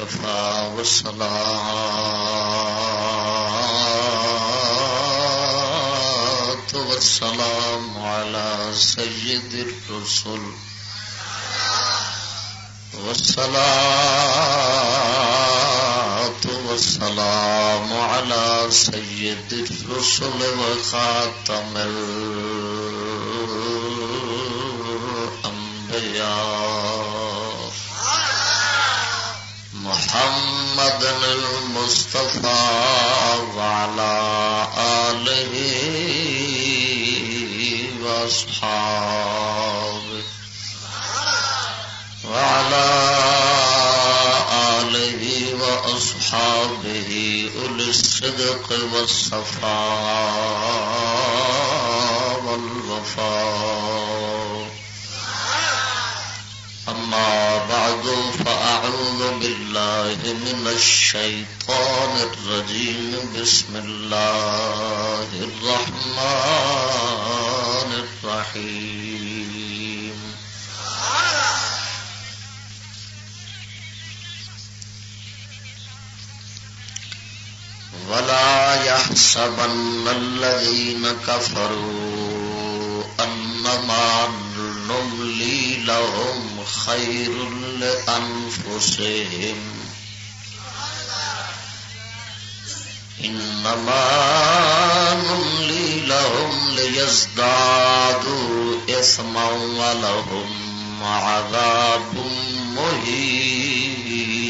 وكفى والصلاة والسلام على سيد الرسل. والصلاة والسلام على سيد الرسل وخاتم الأنبياء محمد المصطفى وعلى آله وأصحابه وعلى آله وأصحابه أولي الصدق والصفاء والوفاء أما بعد فأعوذ بالله من الشيطان الرجيم. بسم الله الرحمن الرحيم. ولا يحسبن الذين كفروا أنما نملي لهم خير لأنفسهم. إنما نملي لهم ليزدادوا إثما ولهم عذاب مهين.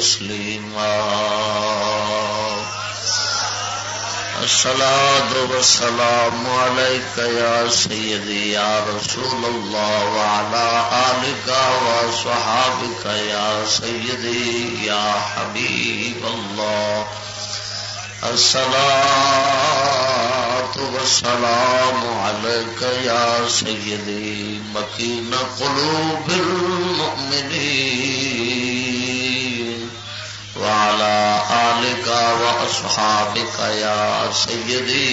تسليما الصلاة والسلام عليك يا سيدي يا رسول الله وعلى آلك وصحابك يا سيدي يا حبيب الله. الصلاة والسلام عليك يا سيدي مكين قلوب المؤمنين. وعلى آلك وأصحابك يا سيدي،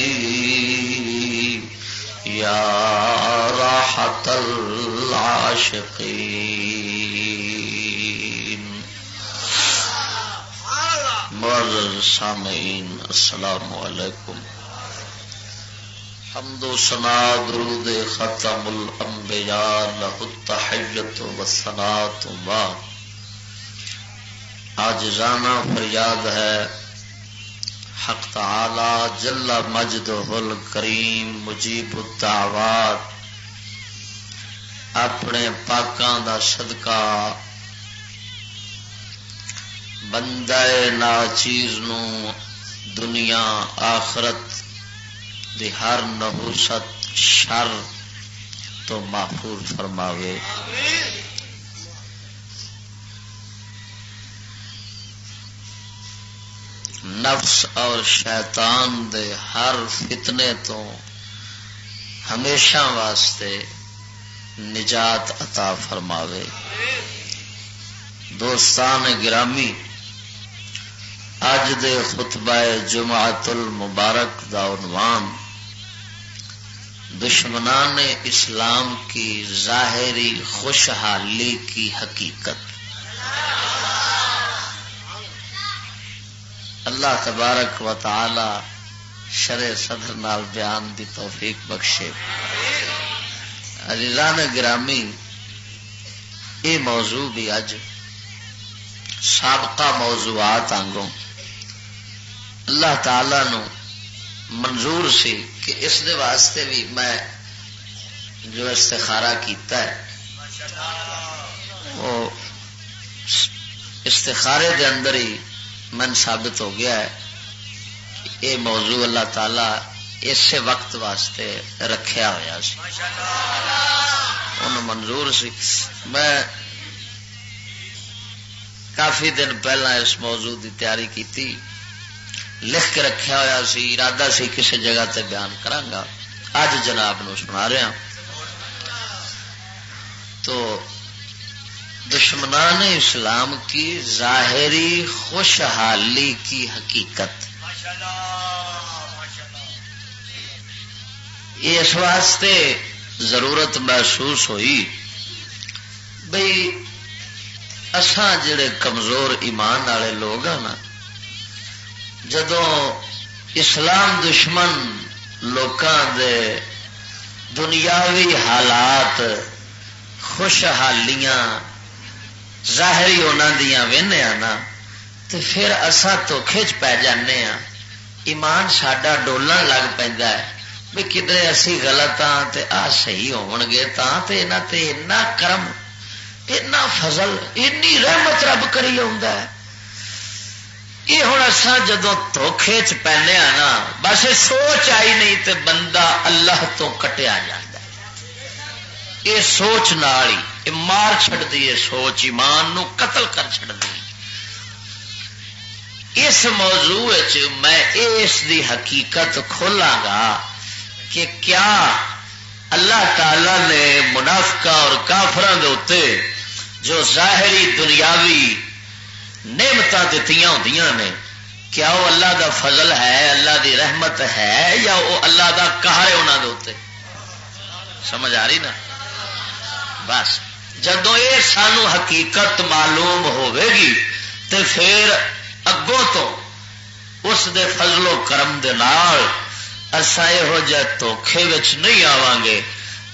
يا راحة العاشقين. معزز سامعین، السلام علیکم. حمد و سنا درود ختم الانبیاء لہ التحیت و سنات بعد آج رانا فریاد ہے۔ حق تعالی جل مجد ہل کریم مجیب الدعوات۔ اپنے پاکاں دا صدقہ۔ بندہ ناچیز نو دنیا آخرت دی ہر نحوست شر تو محفوظ فرماوے۔ آمین نفس اور شیطان دے ہر فتنے تو ہمیشہ واسطے نجات عطا فرماوے۔ دوستان گرامی، اج دے خطبہ جمعت المبارک دا عنوان دشمنان اسلام کی ظاہری خوشحالی کی حقیقت۔ اللہ تبارک و تعالی شر صدر نال بیان دی توفیق بخشے۔ عزیزان گرامی، یہ موضوع بھی اج سابقہ موضوعات آنگوں اللہ تعالی نو منظور سی کہ اس دے واسطے بھی میں جو استخارہ کیتا ہے، وہ استخارے دے اندر ہی من ثابت ہو گیا ہے کہ یہ موضوع اللہ تعالی اسی وقت واسطے رکھیا ہوا سی۔ ان منظور سی۔ میں کافی دن پہلا اس موضوع کی تیاری کی لکھ کے رکھا ہوا سی، ارادہ سی کسی جگہ تے بیان کرانگا۔ اج جناب نو سنا رہا ہاں۔ تو دشمنان اسلام کی ظاہری خوشحالی کی حقیقت۔ اس واسطے ضرورت محسوس ہوئی بھائی اسان جڑے کمزور ایمان والے لوگ ہیں نا جدو اسلام دشمن دے دنیاوی حالات خوشحالیاں ظاہری انہوں دیا نا تو پھر اصا دھوکھے چ پی جانے ہاں ایمان ساڈا ڈولن لگ پہ بھی کدھر اسی غلط ہاں آ صحیح ہون گے اینا کرم اینا فضل اینی رحمت رب کری ہے۔ یہ ہوں اصا جدو دھوکھے چ پہنے نا، بس سوچ آئی نہیں تے بندہ اللہ تو کٹیا جا یہ سوچ نال ہی مار چڑ دی سوچ ایمان نو قتل کر چڑ دی اس موضوع میں اس دی حقیقت کھولا گا کہ کیا اللہ تعالی نے منافقہ اور کافران دے اتنے جو ظاہری دنیاوی نعمت دیتی ہوں نے، کیا وہ اللہ دا فضل ہے، اللہ دی رحمت ہے یا وہ اللہ دا کہار ہے انہوں دے اتنے سمجھ آ رہی نا؟ بس۔ جدو یہ سانو حقیقت معلوم ہوے گی تو پھر اگوں تو اس دے فضل و کرم دے نال اسا یہو جہ دھوکھے نہیں آواں گے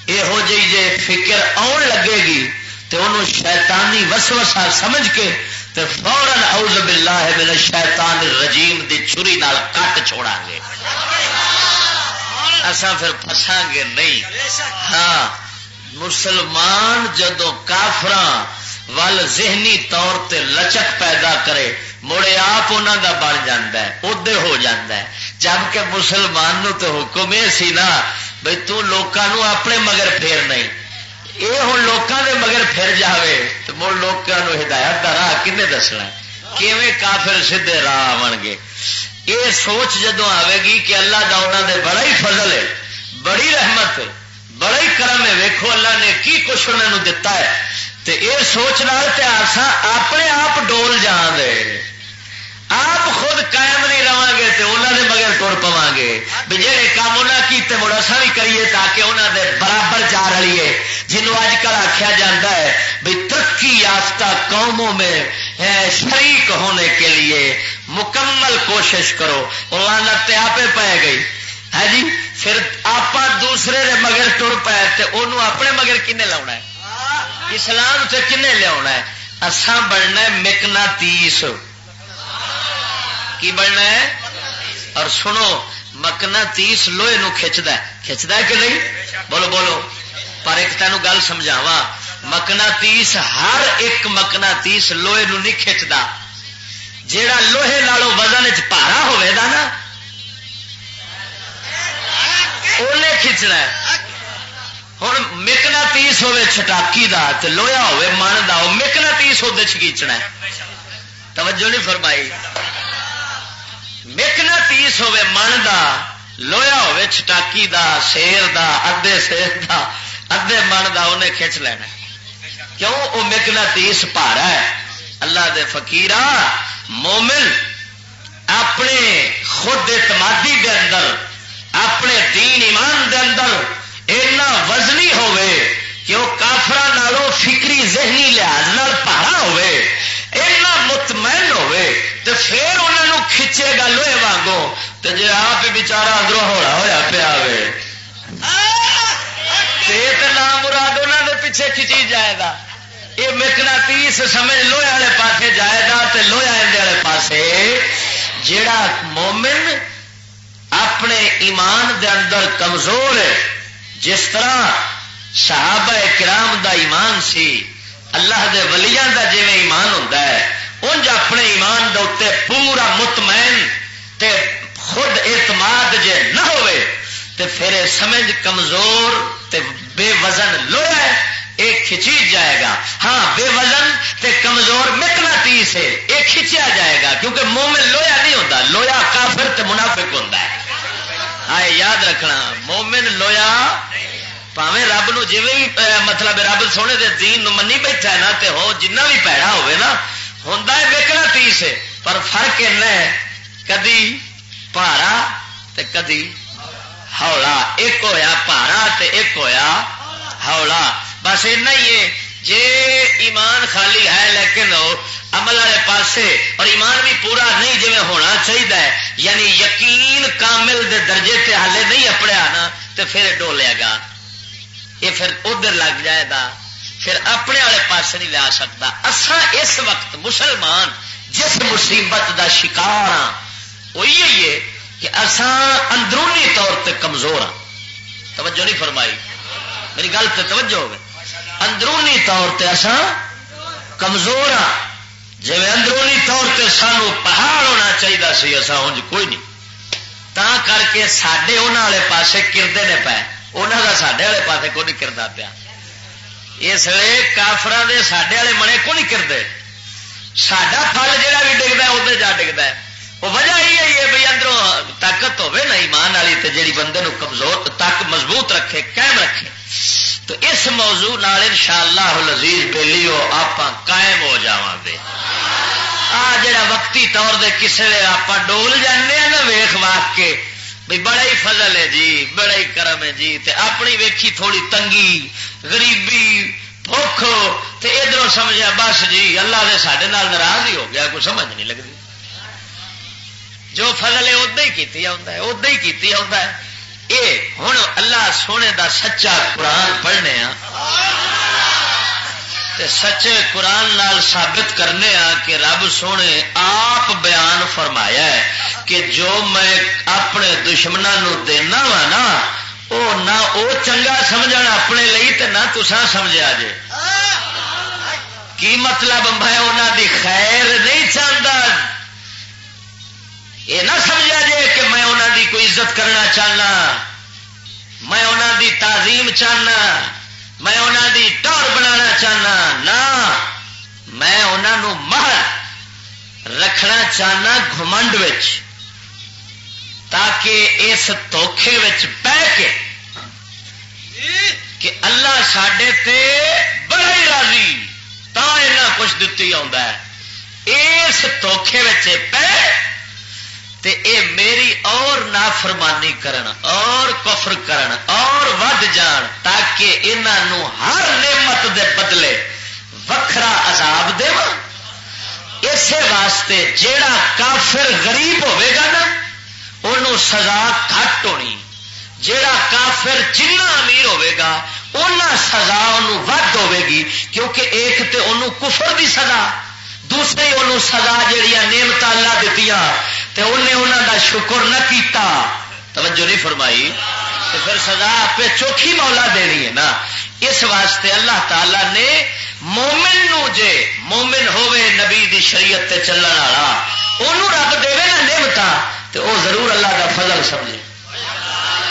یہو جی جے فکر آن لگے گی تو انہوں شیطانی وسوسہ سمجھ کے تو فورن اعوذ باللہ من الشیطان الرجیم دی چھری نال کٹ چھوڑا گے اسا پھر پھساں گے نہیں ہاں۔ مسلمان جدو کافر ول ذہنی طور تے لچک پیدا کرے، مڑے آپ انہوں کا بن جا ادے ہو جاتا ہے۔ جبکہ مسلمان نو تو حکم یہ سی نا بھائی تکوں اپنے مگر پھیر نہیں۔ یہ ہوں لوگوں کے مگر پھر جائے تو مڑ لوگوں ہدایت کا راہ کھنے دسنا کیویں کافر سیدے راہ آن گے یہ سوچ جدو آئے گی کہ اللہ کا انہوں نے بڑا ہی فضل ہے، بڑی رحمت ہے۔ بڑا ہی کرم ہے ویکو اللہ نے کی کچھ انہوں دتا ہے۔ تو یہ سوچ رہا اپنے آپ ڈول جان دے آپ خود قائم نہیں رہا گے تو انہوں نے مگر تر پوا گے۔ بھی جہے کام انہیں کیتے مڑ اصا بھی کریے تاکہ انہوں نے برابر جا رہی ہے اج کل آخیا جا ہے بھی ترقی یافتہ قوموں میں شریک ہونے کے لیے مکمل کوشش کرو۔ لانت آپ پی گئی۔ ہے جی؟ پھر آپ دوسرے دے مگر ٹر پائے تو انہوں اپنے مگر کنے لا اسلام سے کنے لیا ہے؟ اسان بننا مکنا تیس۔ کی بننا ہے؟ اور سنو مکنا تیس لوہے نو کھچتا کھچتا ہے کہ نہیں؟ بولو بولو۔ پر ایک تینوں گل سمجھاوا مکنا تیس، ہر ایک مکنا تیس لوہے نو نہیں کھچتا جیڑا لوہے لالو وزن چارا ہوئے دا نا انہیں کھچنا ہوں مکنا تیس ہوے چٹاکی دا تے لوہا ہوے من دا مکنا تیس وہ کھینچنا توجہ نہیں فرمائی۔ مکنا تیس ہوے من دا، لویا ہوے چٹاکی دا، شیر دا ادے شیر دا ادے من دا انہیں کھچ لینا کیوں؟ وہ مکنا تیس پارا ہے۔ اللہ دے فقیرا مومن اپنے خود اعتمادی دے اندر اپنے دین ایمان دے اندر اینا وزنی ہوئے کہ وہ کافر نالوں فکری ذہنی لحاظ پارا ہوئے اینا مطمئن ہوئے تو پھر انہوں کھچے گا لوہے واگو تو جی آپ بچارا اندروں ہوا ہوا پیا نام مراد انہوں نے پیچھے کھچی جائے گا۔ یہ مکنا تیس سمجھ لوہے والے پاسے جائے گا تو لوہے والے پاسے جیڑا مومن اپنے ایمان دے اندر کمزور ہے۔ جس طرح صحابہ کرام دا ایمان سی، اللہ دے ولیاں دا جی ایمان ہوتا ہے انج اپنے ایمان دے اتنے پورا مطمئن تے خود اعتماد جے نہ ہوئے، تے پھر سمجھ کمزور تے بے وزن لویا ہے، ایک کھچی جائے گا۔ ہاں بے وزن تے کمزور مکنا تیس ہے یہ کھچیا جائے گا، کیونکہ مومن لویا نہیں ہوتا لویا کافر تے منافق ہوتا ہے۔ آئے یاد رکھنا، مومن لویا پاوے رب نو جی مطلب رب سونے دے دین نو منی بیٹھا ہے نا، تے ہو جنہ بھی پیڑا ہوئے نا ہوں بکنا تیس ہے پر فرق ہے، کدی پارا تے کدی ہولا ایک ہویا پارا تے ایک ہویا ہولا بس اینا ہی ہے، جے ایمان خالی ہے لیکن عمل والے پاسے، اور ایمان بھی پورا نہیں جی ہونا چاہیے یعنی یقین کامل دے درجے تے حالے نہیں اپڑیا نا تو پھر ڈولے گا۔ یہ پھر ادھر لگ جائے گا، پھر اپنے والے پاس نہیں لیا سکتا۔ اسا اس وقت مسلمان، جس مصیبت دا شکار ہاں وہ یہی ہے کہ اسان اندرونی طور پہ کمزور ہاں۔ توجہ نہیں فرمائی۔ میری گل تو توجہ ہو گئی اندرونی طور پہ اصا کمزور ہاں۔ جی اندرونی طور پہ سانو پہاڑ ہونا چاہیے سی اصا انج کوئی نہیں۔ تا کر کے سڈے ان والے پاسے کردے نے پے۔ انہوں کا سڈے والے پاسے کو نہیں کرتا پیا۔ اس لیے کافر دے سڈے والے منے کو نہیں کرتے سڈا پل جہا بھی ڈگتا ادھر جا ڈگتا ہے۔ وہ وجہ یہی ہے بھائی اندروں طاقت ہوے نا ایمان والی تے جیڑی بندے نو کمزور تک مضبوط رکھے، قائم رکھے۔ تو اس موضوع نال ان شاء اللہ لذیذ آپ قائم ہو جا گے۔ آ جڑا وقتی طور دے کسے آپ ڈول جانے نا ویخ واق کے بھائی بڑا ہی فضل ہے جی بڑا ہی کرم ہے جی تے اپنی ویکھی تھوڑی تنگی، غریبی بخ ادھر سمجھا بس جی اللہ نے سڈے ناراض ہی ہو گیا، کوئی سمجھ نہیں لگتی جو فضل ہے ادا ہی کی ادا ہی کی ہوں اللہ سونے دا سچا قرآن پڑھنے سچے قرآن نال ثابت کرنے آ کہ رب سونے آپ بیان فرمایا ہے کہ جو میں اپنے دشمنوں دینا وا نا وہ نہ وہ چنگا سمجھ اپنے لی نہ تسا سمجھا جے۔ کی مطلب میں انہوں دی خیر نہیں چاہتا یہ نہ سمجھا جائے کہ میں انہوں دی کوئی عزت کرنا چاہنا، میں انہوں دی تعظیم چاہنا، میں انہوں دی ٹور بنا چاہنا، نہ، میں انہوں مہر رکھنا چاہنا گھمنڈ تاکہ اس دھوکھے پہ کے کہ اللہ سڈے تے بڑا ہی راضی، تا کچھ دتی آ اس دھوکھے پہ تے اے میری اور نافرمانی کرن، اور کفر کرن، اور ود جان، تاکہ انہوں ہر نعمت دے بدلے وکھرا عذاب دے اسی واسطے جیڑا کافر غریب ہوے گا نا انہوں سزا گھٹ ہونی۔ جیڑا کافر جنہ امیر ہوے گا انہیں سزا انہوں ود ہوے گی، کیونکہ ایک تے انہوں کفر دی سزا دوسری انہوں سزا جہیا نعمت اللہ دتیاں انہیں انہوں دا شکر نہ کیتا۔ توجہ نہیں فرمائی۔ تو پھر سزا آپ چوکھی مولا دینی ہے نا۔ اس واسطے اللہ تعالی نے مومن نو جے مومن ہوے نبی دی شریعت تے چلن والا انہوں رب دے نا نعمت تو وہ ضرور اللہ کا فضل سمجھے۔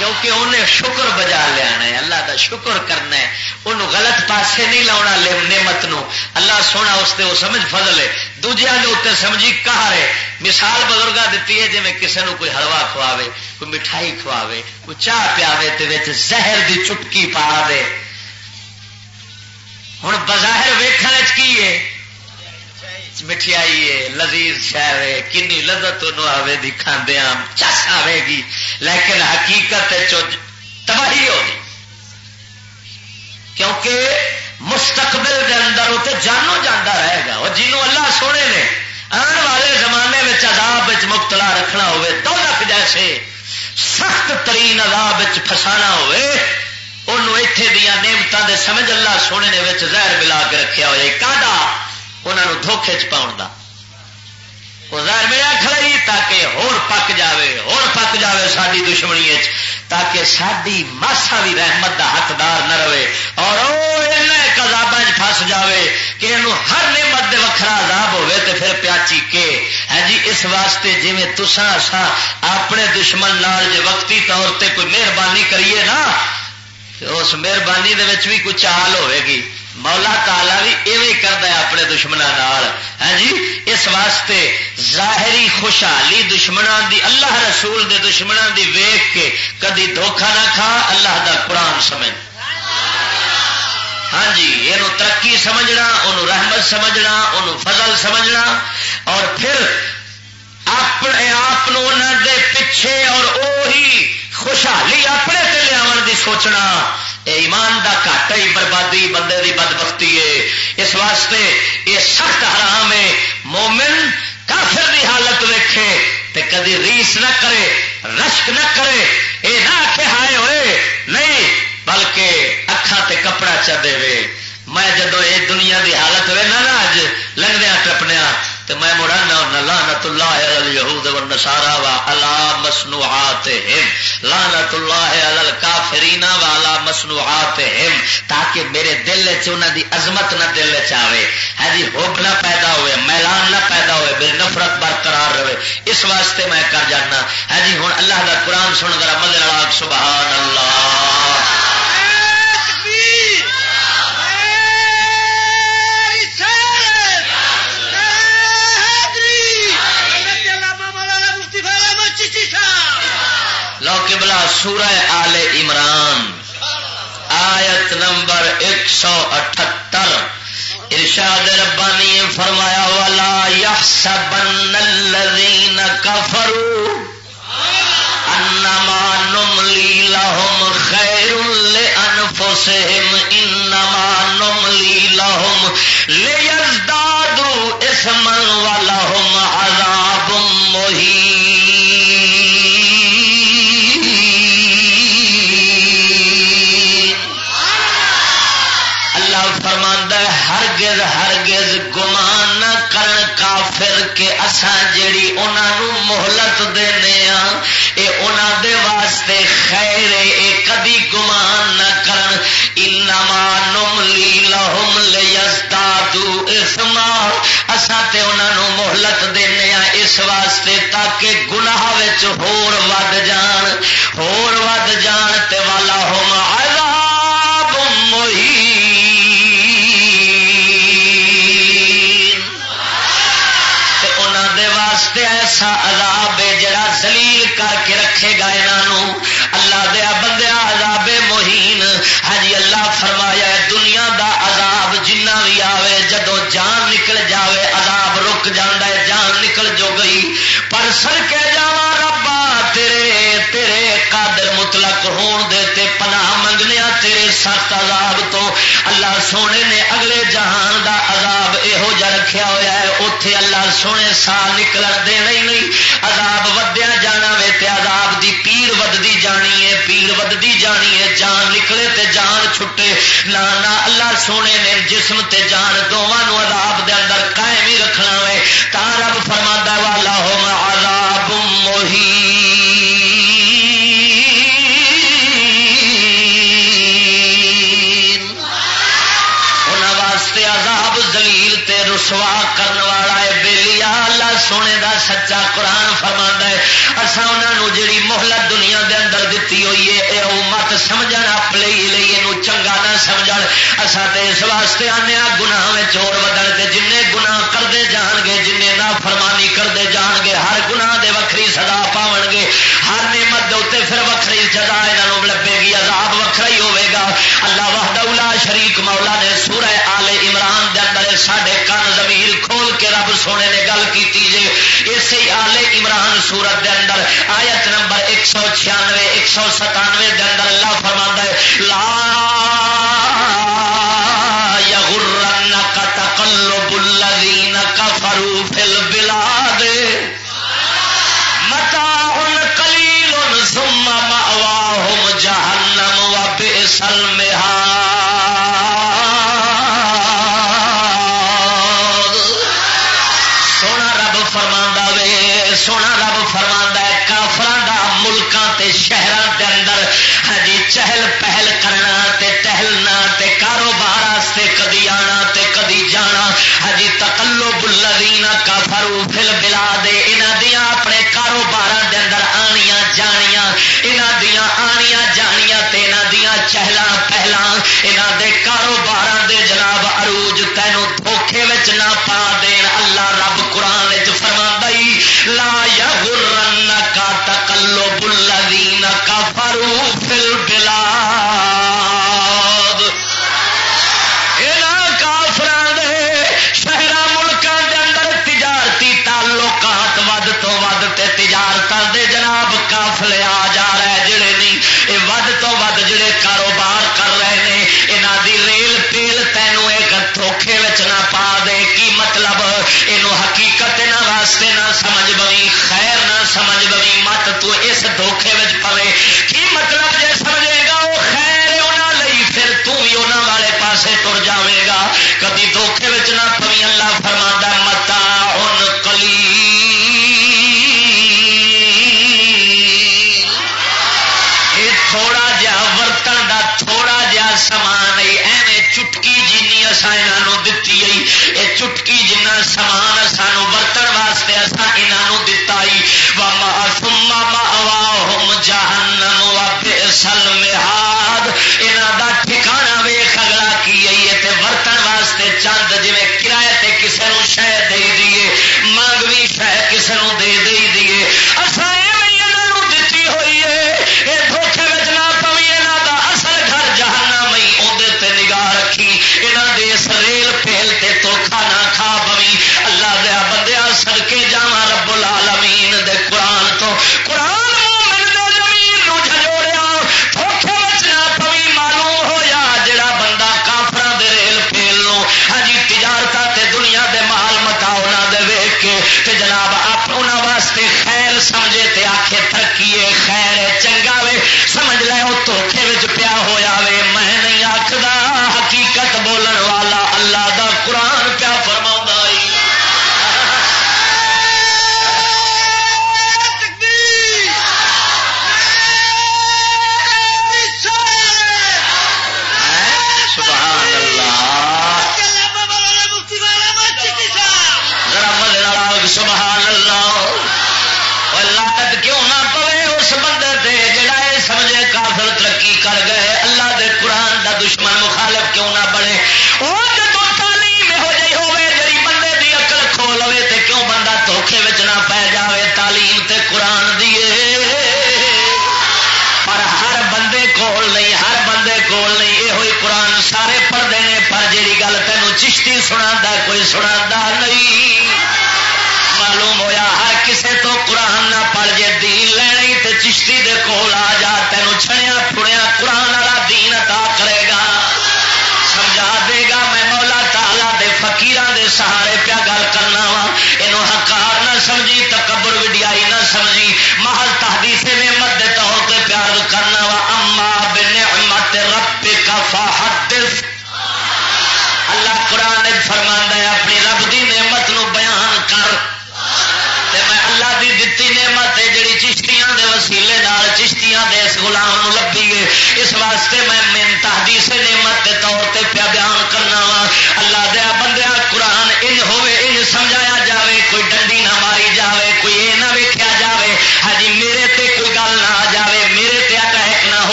کیونکہ انہیں شکر بجا لیا ہے، اللہ کا شکر کرنا ہے۔ انہوں غلط پاسے نہیں لاؤنا نعمت نو۔ اللہ سونا اس وہ سمجھ فضل ہے۔ دوجیا کے اتنے سمجھی کہا رہے مثال بزرگا دیتی ہے جی میں کسی نے کوئی ہلوا کھواوے، کوئی مٹھائی کھواوے، کوئی چاہ پیاوے پیا زہر دی چٹکی پا دے۔ ہوں بظاہر ویخنے کی ہے؟ مٹھائی ہے، لذیذ شہر ہے کنی لذت آئے دی کھاندیا چس آئے گی۔ لیکن حقیقت تباہی ہوگی کیونکہ مستقبل دے اندر اتنے جانو جانا رہے گا۔ اور جنوں اللہ سونے نے آنے والے زمانے میں عذاب مبتلا رکھنا ہوئے تو لک جیسے سخت ترین عذاب فسانا ہوئے، انہوں اتے دیا نعمتوں دے سمجھ اللہ سونے نے زہر ملا کے رکھا ہوئے۔ کاڈا انہوں دھوکھے چ پاؤن کا زہر ملیا کھڑی تاکہ ہور پک جاوے ہور پک جاوے ساری دشمنی تاکہ ساری ماسا بھی رحمت دا حقدار نہ رہے۔ اور کزاب پس جاوے کہ یہ ہر نعمت دے وکھرا عذاب ہوے تے پھر پیاچی کے۔ ہے جی اس واسطے جی تسا سا اپنے دشمن نال جے وقتی طور تے کوئی مہربانی کریے نا اس مہربانی بھی کوئی چال ہوے گی۔ مولا تالا بھی ایویں کرتا ہے اپنے دشمنوں ہاں جی؟ اس واسطے ظاہری خوشحالی دشمنوں دی، اللہ رسول دے دشمنوں دی ویخ کے کدی دھوکھا نہ کھا، اللہ دا قرآن سمجھ۔ ہاں جی یہ ترقی سمجھنا انہوں رحمت سمجھنا انہوں فضل سمجھنا۔ اور پھر اپنے آپ دے پیچھے اور وہی خوشحالی اپنے تے لیا دی سوچنا، اے ایمان دا گھٹ ہی بربادی، بندے دی بد بختی ہے۔ اس واسطے یہ سخت حرام ہے۔ مومن کافر دی حالت ویکھے تے کدی ریس نہ کرے، رشک نہ کرے۔ اے نہ کہ ہائے ہوئے، نہیں، بلکہ اکھان تے کپڑا چا دے میں جدو یہ دنیا دی حالت ہوئے نا اج لنگدیا ٹپنیا تو میں مڑا نہ لانت اللہ یہود و نسارا وا الا مسنوعات لانت اللہ علی کافرینا والا مسنوعات تاکہ میرے دل چ دی عظمت نہ دل چاہے ہے ہاں جی ہوب نہ پیدا ہوئے، میلان نہ پیدا ہوئے میری نفرت برقرار رہے. اس واسطے میں کر جانا. ہے جی ہوں اللہ کا قرآن سن کر مل سبحان اللہ. لو سورہ آل عمران، آیت نمبر ایک سو اٹھتر۔ ارشاد ربانی فرمایا والا یحسبن الذین کفروا انما نملی لهم خیر لانفسهم انما نملی لهم لیزدادوا اسما ولهم اسان جیڑی انہوں مہلت دینے ہاں اے انہاں دے واسطے خیر اے کدی گمان نہ کرن۔ انما نملی لہم لیزدادو اسما اسان تے انہوں مہلت دینے ہاں اس واسطے تاکہ گناہ وچ ہور پر سر کے جا ربا، تیرے تیرے قادر مطلق ہون دے تے پناہ منگنے تیرے سخت عذاب تو۔ اللہ سونے نے اگلے جہان دا عذاب یہو جا رکھیا ہوا ہے اتے اللہ سونے سا نکل دینا ہی نہیں۔ عذاب ودیا جانا وے تے عذاب دی پیر ودی جانی ہے، پیر ودی جانی ہے۔ جان نکلے تے جان چھٹے۔ نہ نہ اللہ سونے نے جسم تے جان، دونوں عذاب دے اندر قائم ہی رکھنا وے۔ تا رب فرما والا اصا انہوں جیڑی محلت دنیا دے اندر دیتی ہوئی ہے یہ مت سمجھ اپنے لیے چنگا نہ سمجھ اصا تے اس واسطے آنے گناہ میں چور بدل کے جن گنا کرتے جان گے جن نہ فرمانی کرتے جان گے ہر گناہ دے وکری سزا پاؤ گے ہر نعمت دے اتنے پھر وکری جزا یہاں لبے گی، عذاب وکرا ہی ہوگا اللہ وحدہ شریک مولا نے سورہ آل عمران دے اندر ساڈے کن زمیر کھول کے رب سونے نے گل کی جی اسی آل عمران سورت دے اندر آیت نمبر ایک سو چھیانوے، ایک سو ستانوے دے اندر اللہ فرما ہے، لا یہاں دے کاروبار دے جناب عروج تینوں چٹکی جنہ سمان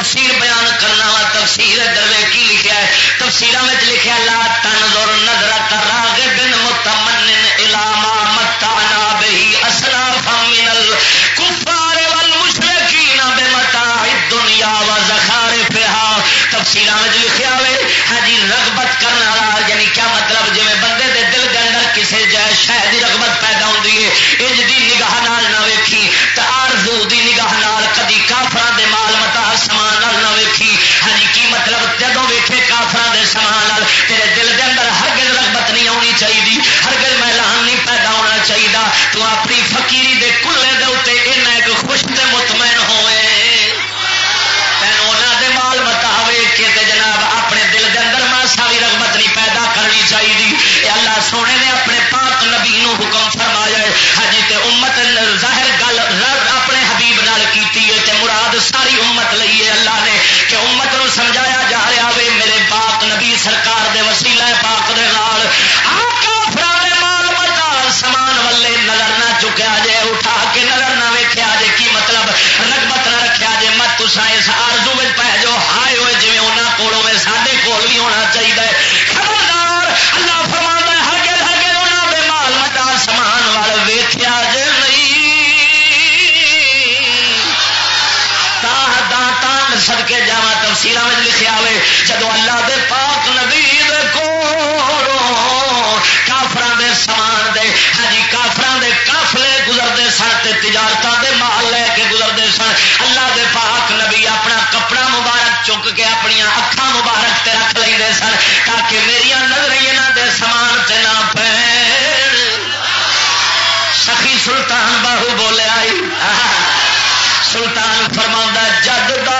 تفسیر بیان کرنا وا تفسیر دروے کی لکھا ہے؟ تفسیر میں لکھا لا تن دور نظر ترا گن متمن الاما متانا بہی اصلا فمن الکفار والمشرکین بمتاع الدنیا و زخارفها تفسیر میں لکھا ہے ہاں جی رغبت تفصیل میں لکھا ہوئے جدو اللہ دے پاک نبی کافر کافران دے سامان دے ہاں جی، کافران دے کافلے گزرتے سن تے تجارتوں دے مال لے کے گزرتے سن، اللہ دے پاک نبی اپنا کپڑا مبارک چک کے اپنی اکھان مبارک تے رکھ لیں سن تاکہ میری نظر یہاں دے سامان سے نہ پہ سخی سلطان باہو بولے آئی۔ سلطان فرما جد کا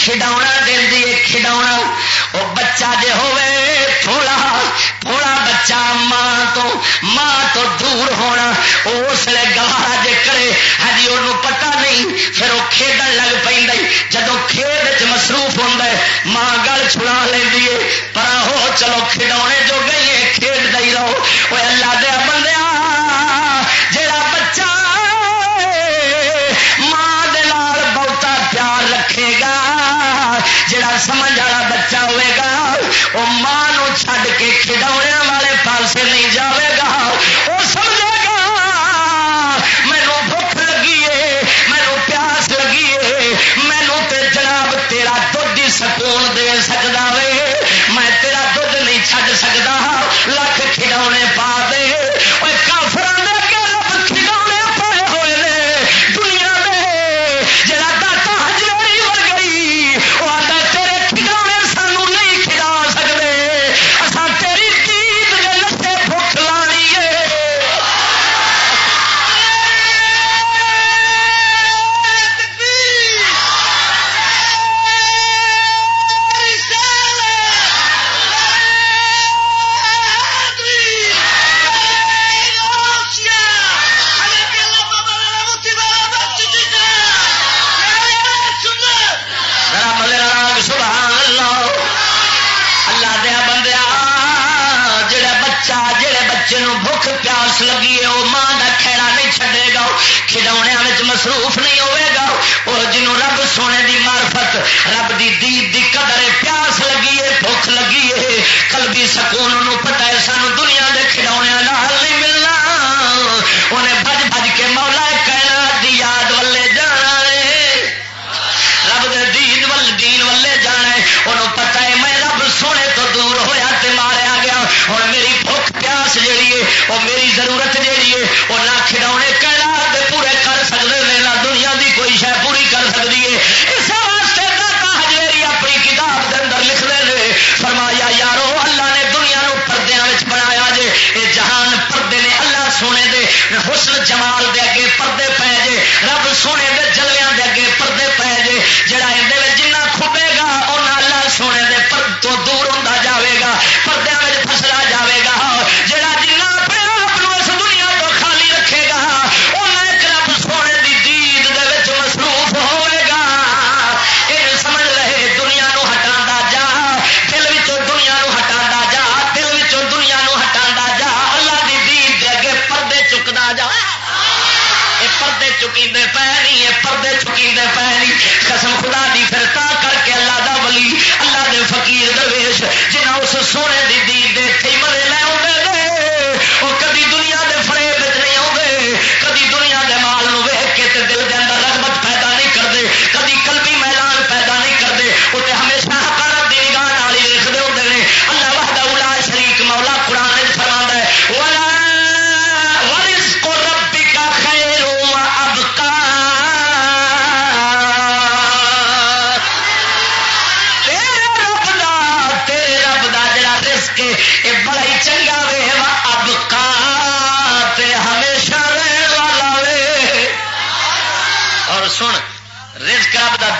کھڈونا دل دیے کھڈاؤنا وہ بچہ جے ہوئے تھوڑا تھوڑا بچہ ماں تو ماں تو دور ہونا اس لیے گوارا جے کرے ہجی وہ پتا نہیں پھر وہ کھیل لگ پہ جدو کھیل مصروف ہوتا ہے ماں گل چھڑا لینا کی ہے وہ ماں کا کھیڑا نہیں چھڈے گا کھڈونے مصروف نہیں ہوئے گا۔ وہ جنوں رب سونے دی معرفت، رب دی دید دی قدر پیاس لگی ہے، بھوک لگی ہے۔ کلبی سکون پتا ہے سانو دنیا کے کھڈونے نہیں ملنا۔ انہیں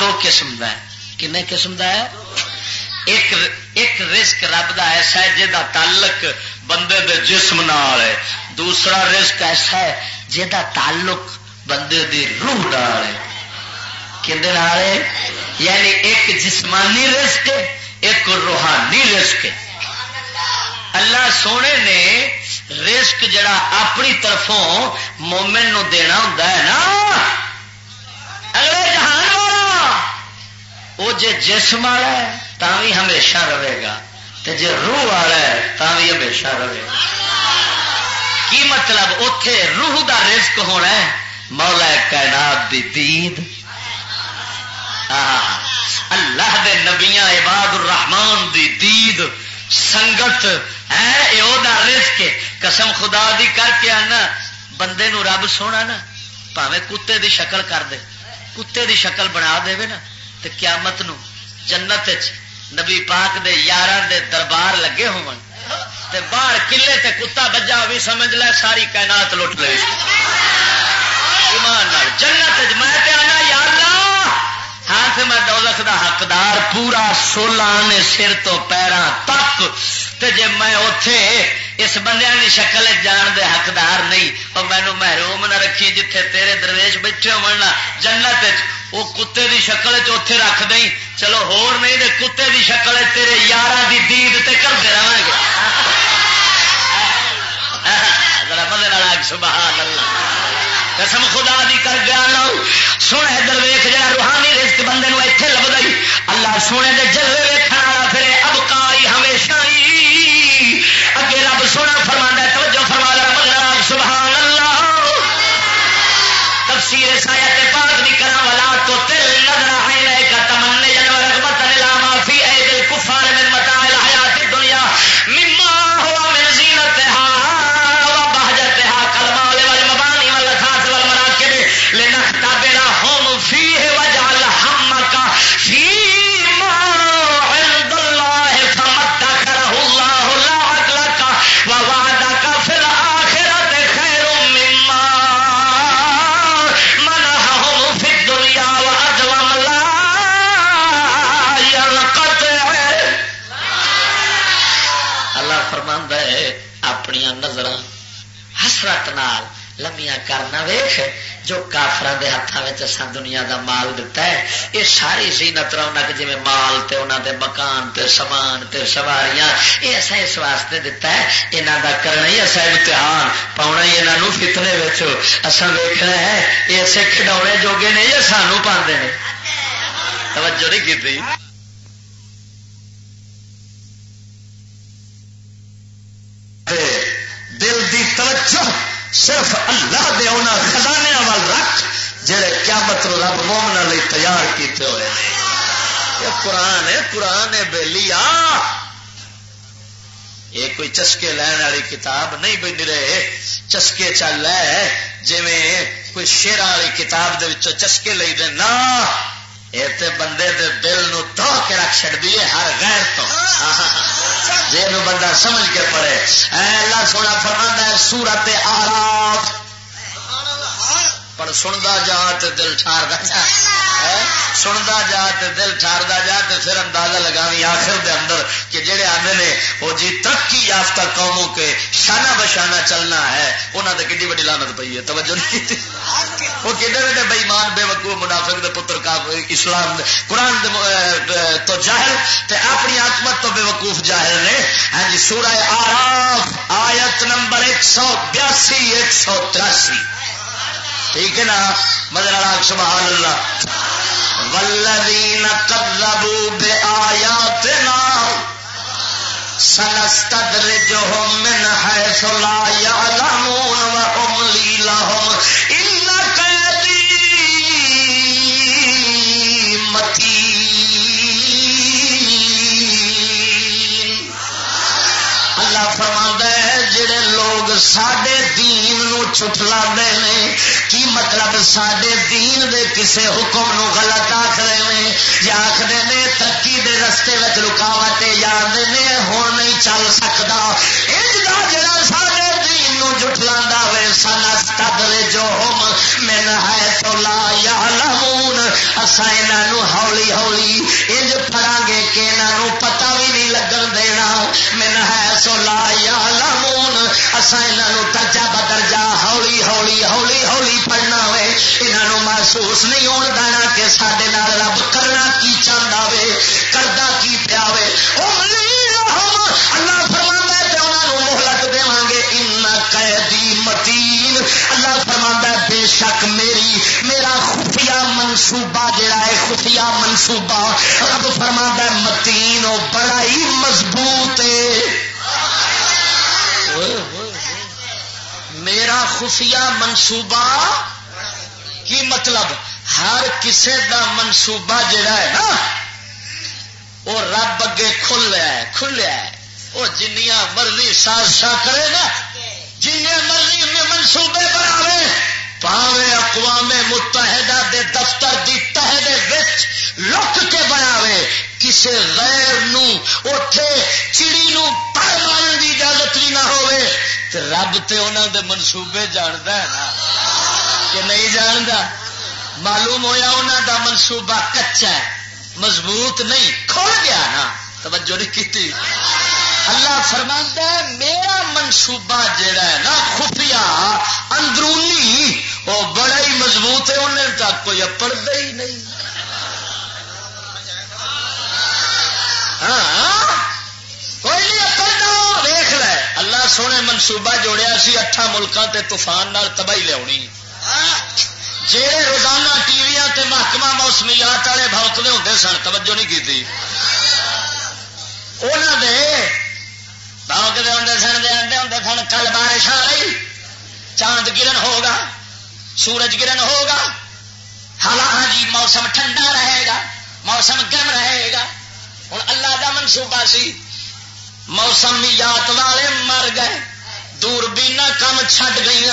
دو قسم کا کن قسم کا ہے؟ ایک ایک رسک رب کا ایسا ہے جا تعلق بندے دے جسم نال ہے۔ دوسرا رسک ایسا ہے جا تعلق بندے دی روح نال ہے۔ کھے یعنی ایک جسمانی رسک ایک روحانی رسک اللہ سونے نے رسک جڑا اپنی طرفوں مومن نو دینا ہوں نا۔ اگلے جہان وہ جے جسم والا ہے بھی ہمیشہ رہے گا تے جے روح والا ہے بھی ہمیشہ رہے گا۔ کی مطلب اتے روح دا رزق ہونا ہے؟ مولا کائنات دی دید اللہ دے نبیاں عباد الرحمان دی دید سنگت ہے رزق قسم خدا دی کر کے آنا۔ بندے نو رب سونا نا۔ پاوے کتے دی شکل کر دے۔ کتے دی شکل بنا دے نا۔ تے قیامت نو جنت نبی پاک دے یار دے دربار لگے ہو باہر کلے تے کتا بجا بھی سمجھ لے ساری کائنات لٹ لے۔ ایمان جنت میں آنا یار ہاتھ میں دولت دا حقدار پورا سولہ نے سر تو پیرا تک۔ تے جے میں اتے اس بندے کی شکل جان دے حقدار نہیں۔ اور مینو محروم نہ رکھی جتھے تیرے درویش بیٹھے ہونا جنت وہ کتے دی شکل اتے رکھ دیں۔ چلو ہور نہیں دے، کتے دی شکل تیرے یار دی دید تے کرتے رہا گے۔ سبحان اللہ۔ قسم خدا دی کر گیا لو سونے درویش جا روحانی رشت بندے نو اتنے لب گئی اللہ سونے دے جلوے ویکھنے والا پھر اب ہمیشہ ہی۔ اگے رب سونا فرما توجہ فرما رہا مگر سبحان اللہ تفسیر سایہ پاک بھی کرا والا تو تل نظر لمیاں کرنا ویخ جو کافران دے ہاتھوں میں اصا دنیا دا مال دتا ہے، یہ ساری زینت رونق جی مال تے انہوں دے مکان تے سامان تے سواریاں، یہ اصا اس واسطے دتا ہے یہاں دا کرنا ہی اصا امتحان پاؤنا ہی یہاں فتنے اصا ویخنا ہے، یہ اسے کھڈونے جوگے نے یا سانو پاندے نے؟ توجہ نہیں کی دل دی توجہ صرف اللہ دے اونا خزانے وال رکھ جڑے قیامت رب مومن لی تیار کیتے ہوئے یہ قرآن ہے قرآن ہے بہلی آ یہ کوئی چسکے لین والی کتاب نہیں بن رہے۔ چسکے چل ہے جی کوئی شیر والی کتاب دے چسکے لے دے نا یہ بندے دے دل نو تو کے رکھ چڑ دیے ہر غیر تو۔ جی بندہ سمجھ کے پڑے اے اللہ سونا فرما ہے سورت آرات پر سنتا جا تو دل ٹھار جا سنتا جا تو دل ٹھار جا تو پھر اندازہ لگاوی آخر دے اندر کہ جڑے آتے نے وہ جی ترقی یافتہ قوموں کے شانہ بشانہ چلنا ہے انہوں نے کھی ویڈی لانت پی ہے توجہ نہیں کی وہ کہتے ہیں بےمان بے وقوع منافق دے پتر کا اسلام دے قرآن دے تو جاہل تے اپنی آکمت تو بے وقوف جاہل نے ہاں جی سورہ آراف آیت نمبر ایک سو بیاسی ایک سو تراسی ٹھیک ہے نا؟ مدر سبحان اللہ۔ ولدین کذبوا بآیاتنا سنستدرجهم من حيث لا يعلمون وأملي لهم إن كيدي متين۔ اللہ فرماتا ہے لوگ سڈے دین چٹلا دے کی مطلب سڈے دین دے کسے حکم نو غلط آخر یا آخر نے، ترقی دے رستے میں رکاوٹ یاد نے، ہوں نہیں چل سکتا جڑا سارے دین نو جٹلا وے سن تدلے جو ہوم من ہے تو لا یا لمون اصا یہ ہولی ہولی انج پڑا گے کہ یہاں پتا بھی نہیں لگن دینا۔ من ہے سو لا یا لمون اصا یہ درجہ بدرجہ ہولی ہولی ہولی ہولی پڑھنا ہوئے۔ یہاں محسوس نہیں ہو دینا کہ سڈے رب کرنا کی چاہتا وے کردا کی پیا وے اللہ اللہ فرما بے شک میری، میرا خفیہ منصوبہ جڑا ہے، خفیہ منصوبہ رب فرما متین بڑا ہی مضبوط ہے۔ میرا خفیہ منصوبہ کی مطلب ہر کسے دا منصوبہ جڑا ہے نا، وہ رب اگے کھلیا ہے کھلیا ہے۔ وہ جنیا مرضی سازشاں کرے گا جن مرضی منصوبے بناوے، پاوے اقوام متحدہ دے دفتر دی تہ دے وچ لک کے بناوے، کسے غیر نو اٹھے چڑی نو پر مارن دی اجازت بھی نہ ہوئے رب تے انہوں دے منصوبے جانتا ہے نا؟ کہ نہیں جانتا معلوم ہویا انہوں دا منصوبہ کچا ہے، مضبوط نہیں کھول گیا نا، توجہ نہیں کی اللہ فرما میرا منصوبہ جڑا ہے نا، خفیہ، اندرونی، وہ بڑا ہی مضبوط ہے، انہیں تک کوئی پڑھتا ہی نہیں۔ ہاں کوئی نہیں پڑھنا ویخ لے۔ اللہ سونے منصوبہ جوڑیا سی اٹھا ملکوں تے طوفان تباہی لیا جہے روزانہ ٹی وی محکمہ موسمیات والے بھوکتے ہوتے سن، توجہ نہیں کی بھوکتے ہوں سن دے ہوں سن کل بارش آ رہی، چاند گرن ہوگا، سورج گرن ہوگا ہاں جی موسم ٹھنڈا رہے گا، موسم گرم رہے گا۔ ہوں اللہ کا منصوبہ سی، موسم یات والے مر گئے دوربین کم کام چھڈ گئی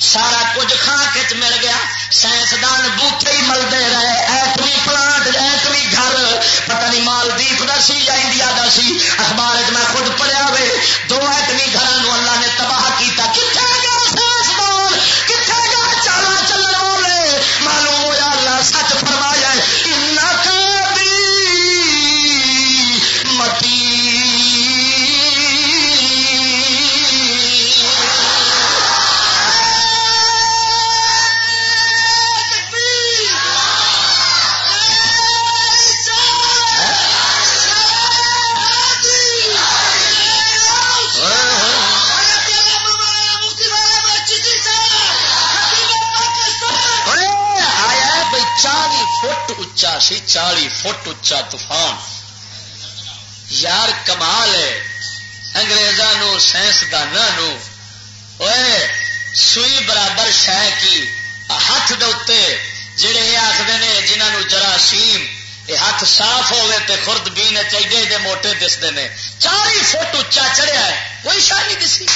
سارا کچھ خاک کے مل گیا۔ سائنسدان بوٹے ہی ملتے رہے۔ ایٹمی پلانٹ ایٹمی گھر۔ پتہ نہیں مالدیپ کا سی یا انڈیا کا سی۔ اخبار میں خود پڑھیا ہوئے دو ایٹمی گھروں اللہ نے تباہ کیا کتنے سی چالی فٹ اچا طوفان۔ یار کمال ہے۔ اگریزوں سائنسدانوں سوئی برابر شہ کی ہاتھ دے جڑے یہ آخر نے جنہوں جراثیم یہ ہاتھ صاف ہوے تے خرد بین چاہیے دے موٹے دستے ہیں چالی فٹ اچا چڑھیا ہے، کوئی شاہ نہیں دسی۔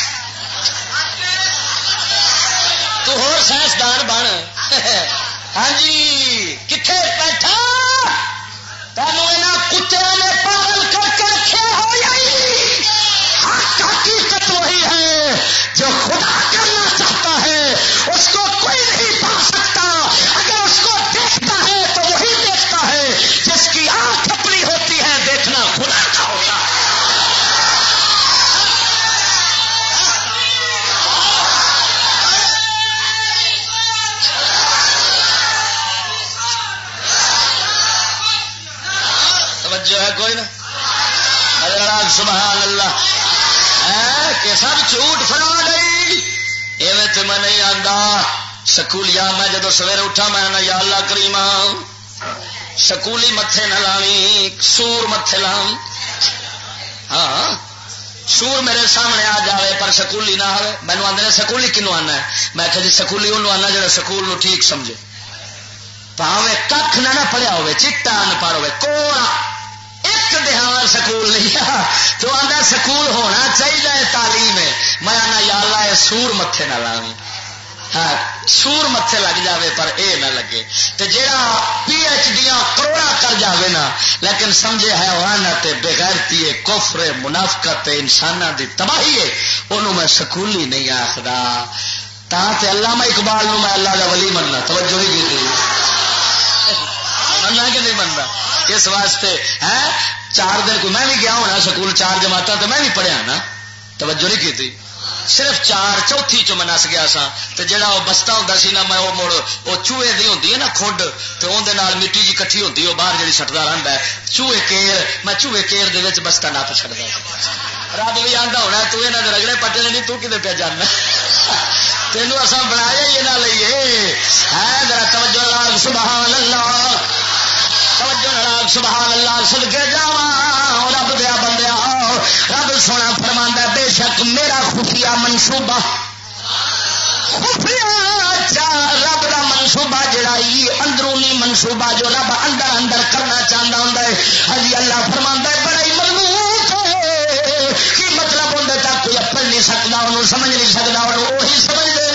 سکول، یا میں جدو سویرے اٹھا، میں یا اللہ کریم سکولی متے نہ لاوی، سور متے لاؤ ہاں سور میرے سامنے آ جائے پر سکولی نہ آئے مینو آدھے سکولی کنو آنا ہے؟ میں کہ جی سکولی انہوں آنا جا سکول نو ٹھیک سمجھے۔ پاوے کھ نہ پڑھیا ہوے چٹا ان پڑھ ہوے کوڑا۔ ایک دہان سکول نہیں تو آدھا سکول ہونا چاہیے، تعلیم ہے۔ میں آنا، یا اللہ سور متے نہ لاوی۔ سور متے لگ جاوے پر اے نہ لگے۔ تو جا پی ایچ ڈی کروڑا کر جاوے نا، لیکن سمجھے ہے تے بغیرتی ہے، کفر منافقت انسان دی تباہی ہے انہوں میں سکولی نہیں آخر تا تے اللہ میں اقبال نو میں اللہ کا ولی مننا، توجہ نہیں کی مننا کہ نہیں مننا؟ اس واسطے ہے چار دن کو میں بھی گیا ہونا سکول، چار جماعت تو میں بھی پڑھیا نا۔ توجہ نہیں کی صرف چار چوتھی چ میں نس گیا سا تو جہاں وہ بستا ہوں سی نا میں وہ مڑ وہ چوہے دی ہوں نا کھڈ تو اندر مٹی جی کٹھی ہوتی وہ باہر جی سٹتا رہتا ہے چوہے کیر میں چوہے کیر دے بستا نپ چڑتا ہاں رب بھی آتا ہونا تو یہاں رگڑے پٹے نہیں تو کتنے پہ جانا تینوں اصا بنایا ہی نہ لیے ہے ذرا توجہ لال سبحان اللہ توجہ لال سبحان اللہ سد کے جا رب دیا بندیا رب سونا فرما بے شک میرا خفیہ منصوبہ رب کا منصوبہ جڑا اندرونی منصوبہ جو رب اندر اندر کرنا چاہتا ہوں ہاں ہجی اللہ فرما بڑا ہی مضبوط کی مطلب اندر تک کوئی اپن نہیں سکتا انہوں سمجھ نہیں سکتا انہوں وہی سمجھ دے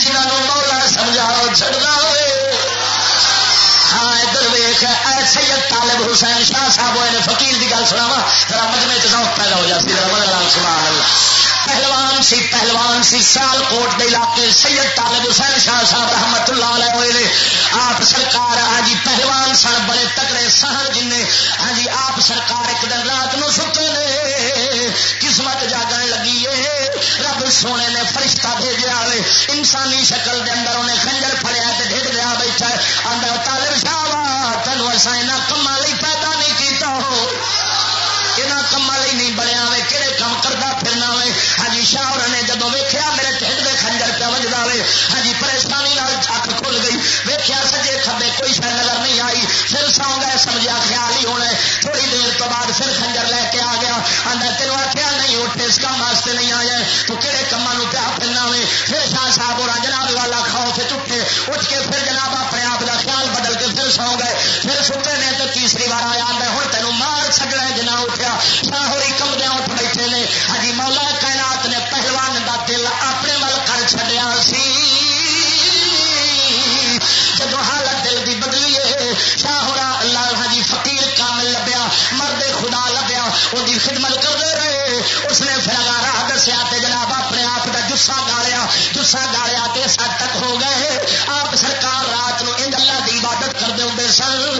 جنہوں مولا سمجھاؤ چڑھنا ہوئے۔ ہاں سید طالب حسین شاہ صاحب ہوئے فقیر کی گل سنا ذرا مجمے ذوق پیدا ہو جاتی، ذرا مدد سبحان اللہ۔ پہلوان سی پہلوان سی سیال کوٹ کے علاقے سید طالب حسین شاہ صاحب رحمت اللہ علیہ ہوئے آپ سرکار ہاں جی پہلوان سن بڑے تکڑے سہن جن ہاں جی آپ سرکار ایک دن رات نو ستے قسمت جاگن لگی ہے رب سونے نے فرشتہ بھیجا ہوئے انسانی شکل دے اندر انہیں خنجر پڑیا ڈھڈ دیا بیٹھا آدھا طالب شاہ تینوں اصا یہاں کما پیدا نہیں کیتا ہو۔ یہاں کما نہیں بنیا وے کہڑے کام کرتا پھرنا وے؟ ہاں جی شاہ نے جدو ویکیا میرے ٹھنڈ کے خنجر پہ وجدا وے۔ ہاں جی، پریشانی اک کھل گئی۔ ویکیا سجے کھبے، کوئی شہ نظر نہیں آئی۔ پھر سو گئے سمجھا خیال ہی ہونا تھوڑی دیر تو بعد پھر خنجر لے کے آ گیا۔ آدھا تینوں آخیا نہیں، اٹھے، اس کام واسطے نہیں آیا تو کہڑے کما پیا پھرنا وے؟ پھر شاہ صاحب اور جناب والا کھاؤ پھر اٹھے۔ اٹھ کے پھر جناب اپنے آپ کا خیال بدل کے پھر سو گئے۔ پھر ستے نے تو تیسری بار آیا ہوں تینوں چڈنا جنا اٹھیا۔ شاہ ہوئی کمدیا اٹھ بیٹھے نے۔ ہجی مولا کائنات نے پہلوان کا دل اپنے ول کر چڈیا سی۔ جب حالت دل کی بدلی ہے، شاہ اللہ ہجی فقیر کامل لبیا، مرد خدا لبیا وہ خدمت کرتے رہے۔ اس نے پھر اگارا دسیا جناب اپنے آپ کا جسا گالیا جسا گالیا تو حد تک ہو گئے۔ آپ سرکار رات نو ان اللہ کی عبادت کرتے ہوں سن۔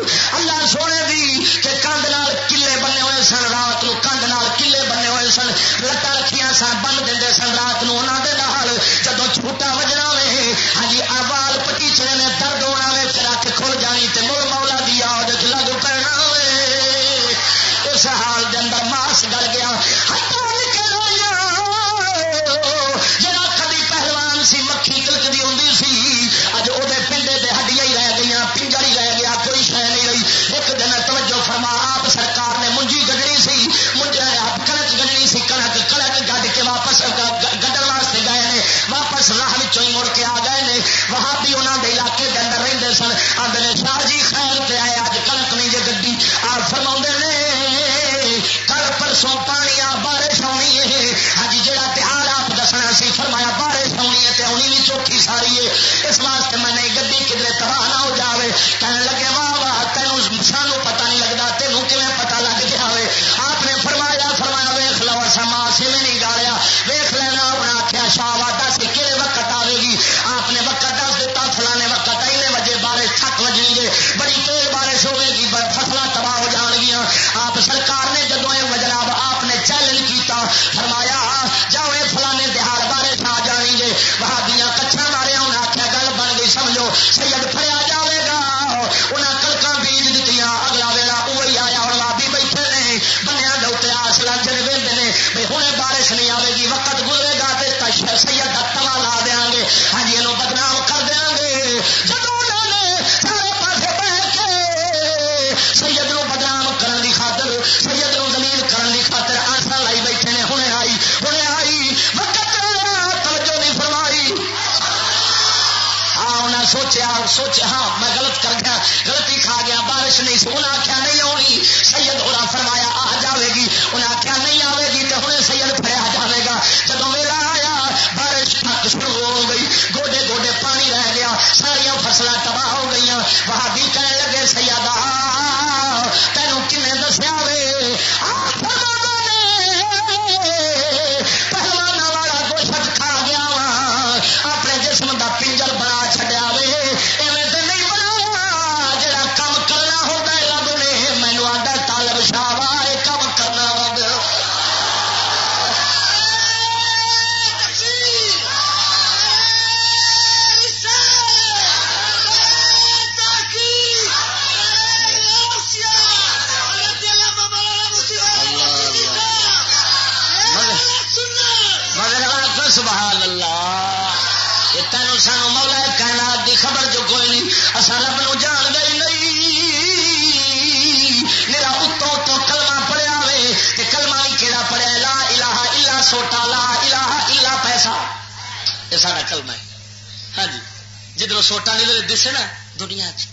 جدھر سوٹا نہیں دسے نا، دنیا چ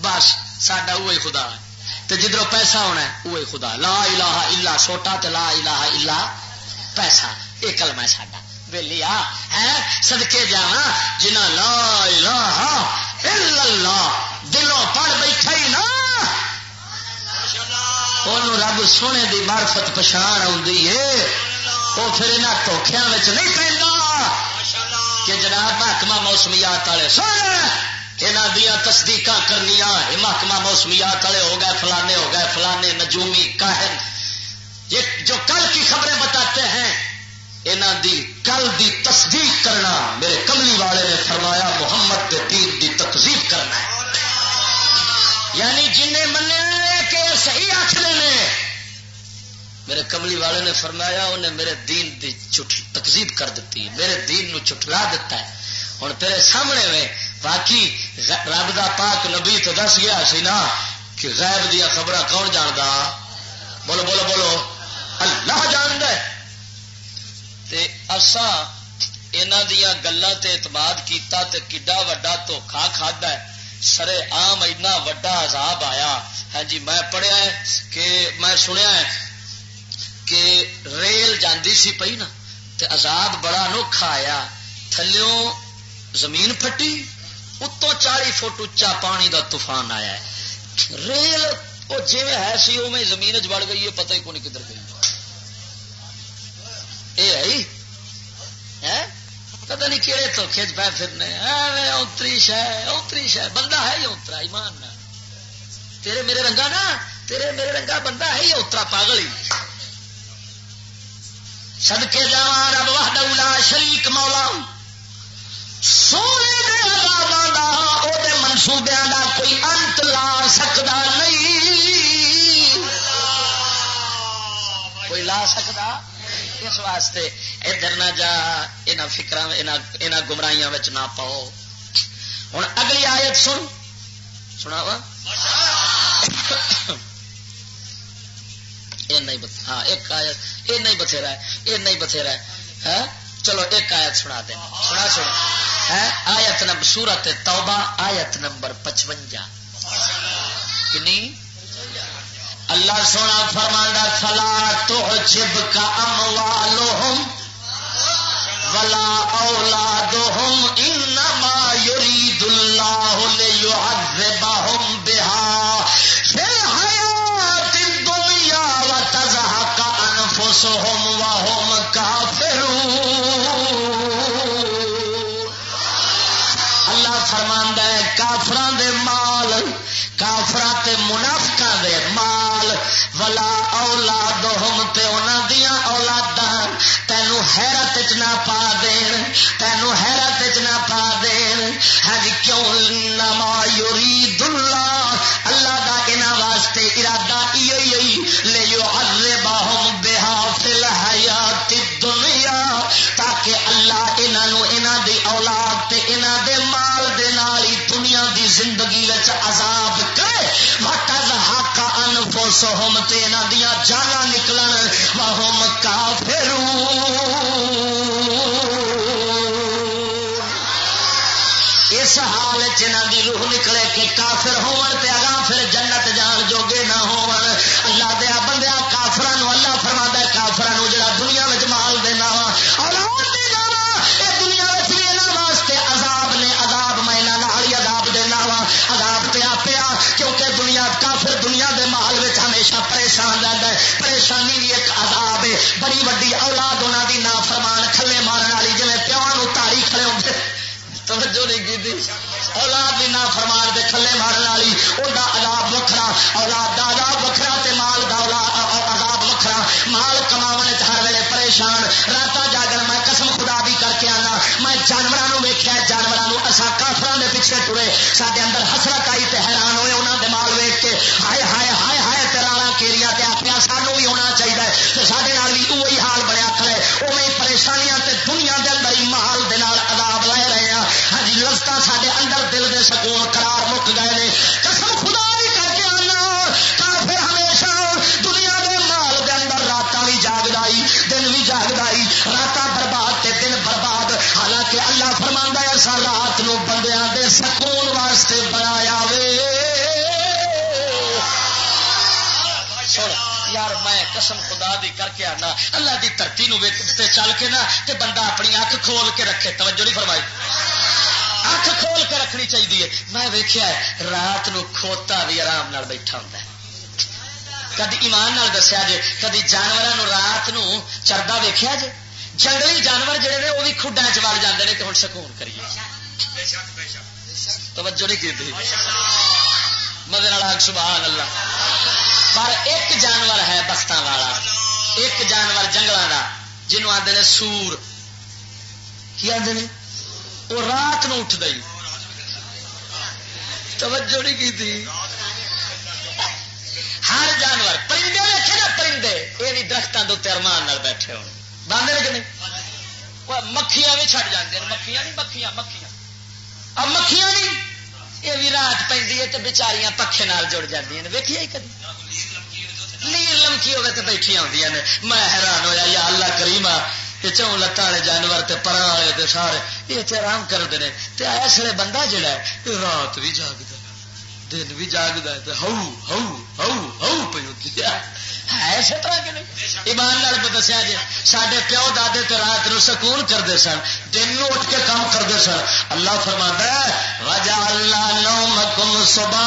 بس، ساڈا وہی خدا ہے۔ تے جدھر پیسہ ہونا ہے وہی خدا لا الہ الا سوٹا تے لا الہ الا پیسہ۔ یہ کلمہ ہے ساڈا۔ ویلی آ، ہے سدکے جا جنا لا الہ الا اللہ دلوں پڑھ بیٹھا ہی نا۔ انہوں رب سونے دی معرفت پچھان آئی ہے۔ وہ پھر یہاں دھوکھیا نہیں پہنتا کہ جناب محکمہ موسمیات والے یہاں دیا تصدیق کرنی یہ محکمہ موسمیات والے ہو گئے، فلانے ہو گئے، فلانے نجومی کاہن۔ یہ جو کل کی خبریں بتاتے ہیں دی کل دی تصدیق کرنا میرے کملی والے نے فرمایا، محمد کے دین دی تقزیب کرنا ہے۔ یعنی جن منیا کہ صحیح آخر نے میرے کملی والے نے فرمایا، انہیں میرے دین دی تقزیب کر دیتی میرے دین نو چٹلا دیتا ہے۔ ہوں تیرے سامنے میں باقی رب دا پاک نبی تو دس گیا سی نا کہ غیب دیا خبر کون جانتا بولو بولو بولو۔ اللہ جاند دیا گلوں تے اعتماد کیتا تے کڈا وڈا دھوکھا کھدا ہے۔ سرے آم اینا وڈا عذاب آیا۔ ہاں جی میں پڑھیا ہے کہ میں سنیا ہے کہ ریل جاندی سی پئی نا، تے عذاب بڑا انوکھا آیا۔ تھلوں زمین پھٹی، اتوں چالی فٹ اچا پانی دا طوفان آیا ہے۔ ریل وہ جی ہے سی وہ میں زمین چڑ گئی ہے، پتہ ہی کون کدھر گئی۔ یہ ہے پتہ نہیں کہڑے تو کھچ پہ پھرنے۔ اوتری شہ اوتری شہ بندہ ہے ہی اوترا ایمان نہ تیرے میرے رنگا نا، تیرے میرے رنگا بندہ ہے ہی اوترا پاگل ہی۔ سدکے جا رب وحدہ شریک مولا۔ سونے دے منصوبے کا کوئی انت لا سکتا نہیں۔ کوئی لا سکتا اس واسطے ادھر نہ جا یہاں فکر یہاں گمراہیاں نہ پاؤ۔ ہوں اگلی آیت سن۔ سنا وا ہاں ایک آیت یہ نہیں بتھیرا ہے، یہ نہیں بتھیرا ہے۔ ہاں؟ چلو، ایک آیت سنا دینا۔ سنا سنا۔ ہاں؟ آیت نمبر سورت توبہ، آیت نمبر پچوجا کنی یعنی اللہ سونا فرمانا فلا تو چب کا ام ولا اولادهم انما يريد الله ليعذبهم منافقا دے مال، ولا اولاد تے انہاں دیاں اولاداں تینو حیرت چ نہ پا دین، تینو حیرت چ نہ پا دین۔ ہاں جی، کیوں؟ نما یرید اللہ اللہ پیچھے ٹرے سارے اندر حسرت آئی تے حیران ہوئے انہوں نے مال ویچ کے ہائے ہائے ہائے ہائے تیرا کیڑیاں تے آخیا سانو بھی ہونا چاہیے تو سارے بھی وہی حال بنیا کھڑے اوے پریشانیاں تے دنیا کے اندر ہی محال دے عذاب لے رہے ہیں۔ ہاں جی لذت سارے اندر دل دے سکون قرار مک گئے نے۔ خدا دی کر کے آنا۔ اللہ دی دھرتی چل کے نا تے بندہ اپنی اکھ کھول کے رکھے۔ توجہ نہیں فرمائی۔ اکھ کھول کے رکھنی چاہیے میں ویکیا رات نو کھوتا بھی آرام نال بیٹھا ہوں کدی ایمان نال دسیا جے، کدی جانوروں رات نو چردا ویکیا جے؟ جنگلی جانور جڑے نے وہ بھی کھڈا چڑ جاتے ہیں کہ ہوں سکون کریے۔ توجہ نہیں کی مدد سبحان اللہ۔ پر ایک جانور ہے بخت والا، ایک جانور جنگل کا جنوب آدھے سور۔ کی آدھے وہ رات نو اٹھ گئی توجہ نہیں کی تھی۔ ہر جانور، پرندے دیکھے نا پرندے، یہ بھی درختوں کے ارمان بیٹھے ہو باندھے کہ نہیں؟ مکھیاں بھی چھٹ جاتی مکھیاں نہیں، مکھیاں مکھیاں۔ مکھیاں نہیں، یہ بھی رات پہ بچاریاں پکھے نال جڑ جی ویکھی کدی؟ نیل لمکی ہوے تو بیٹھیا ہوں میں حیران ہویا یا اللہ کریم یہ چون لتان والے جانور تے پرا والے سارے یہ تے آرام کرتے ہیں تے اس لیے بندہ جڑا ہے رات بھی جاگتا دن بھی جاگتا ہے ہو ہو ہو ہو پی ہوتی ہے اسی طرح کہ نہیں ایمان لال پہ دسیا جی سارے پیو دادے تو رات نو سکون کرتے سن دن نو اٹھ کے کام کرتے سن اللہ فرما وجہ اللہ نو مکم سبا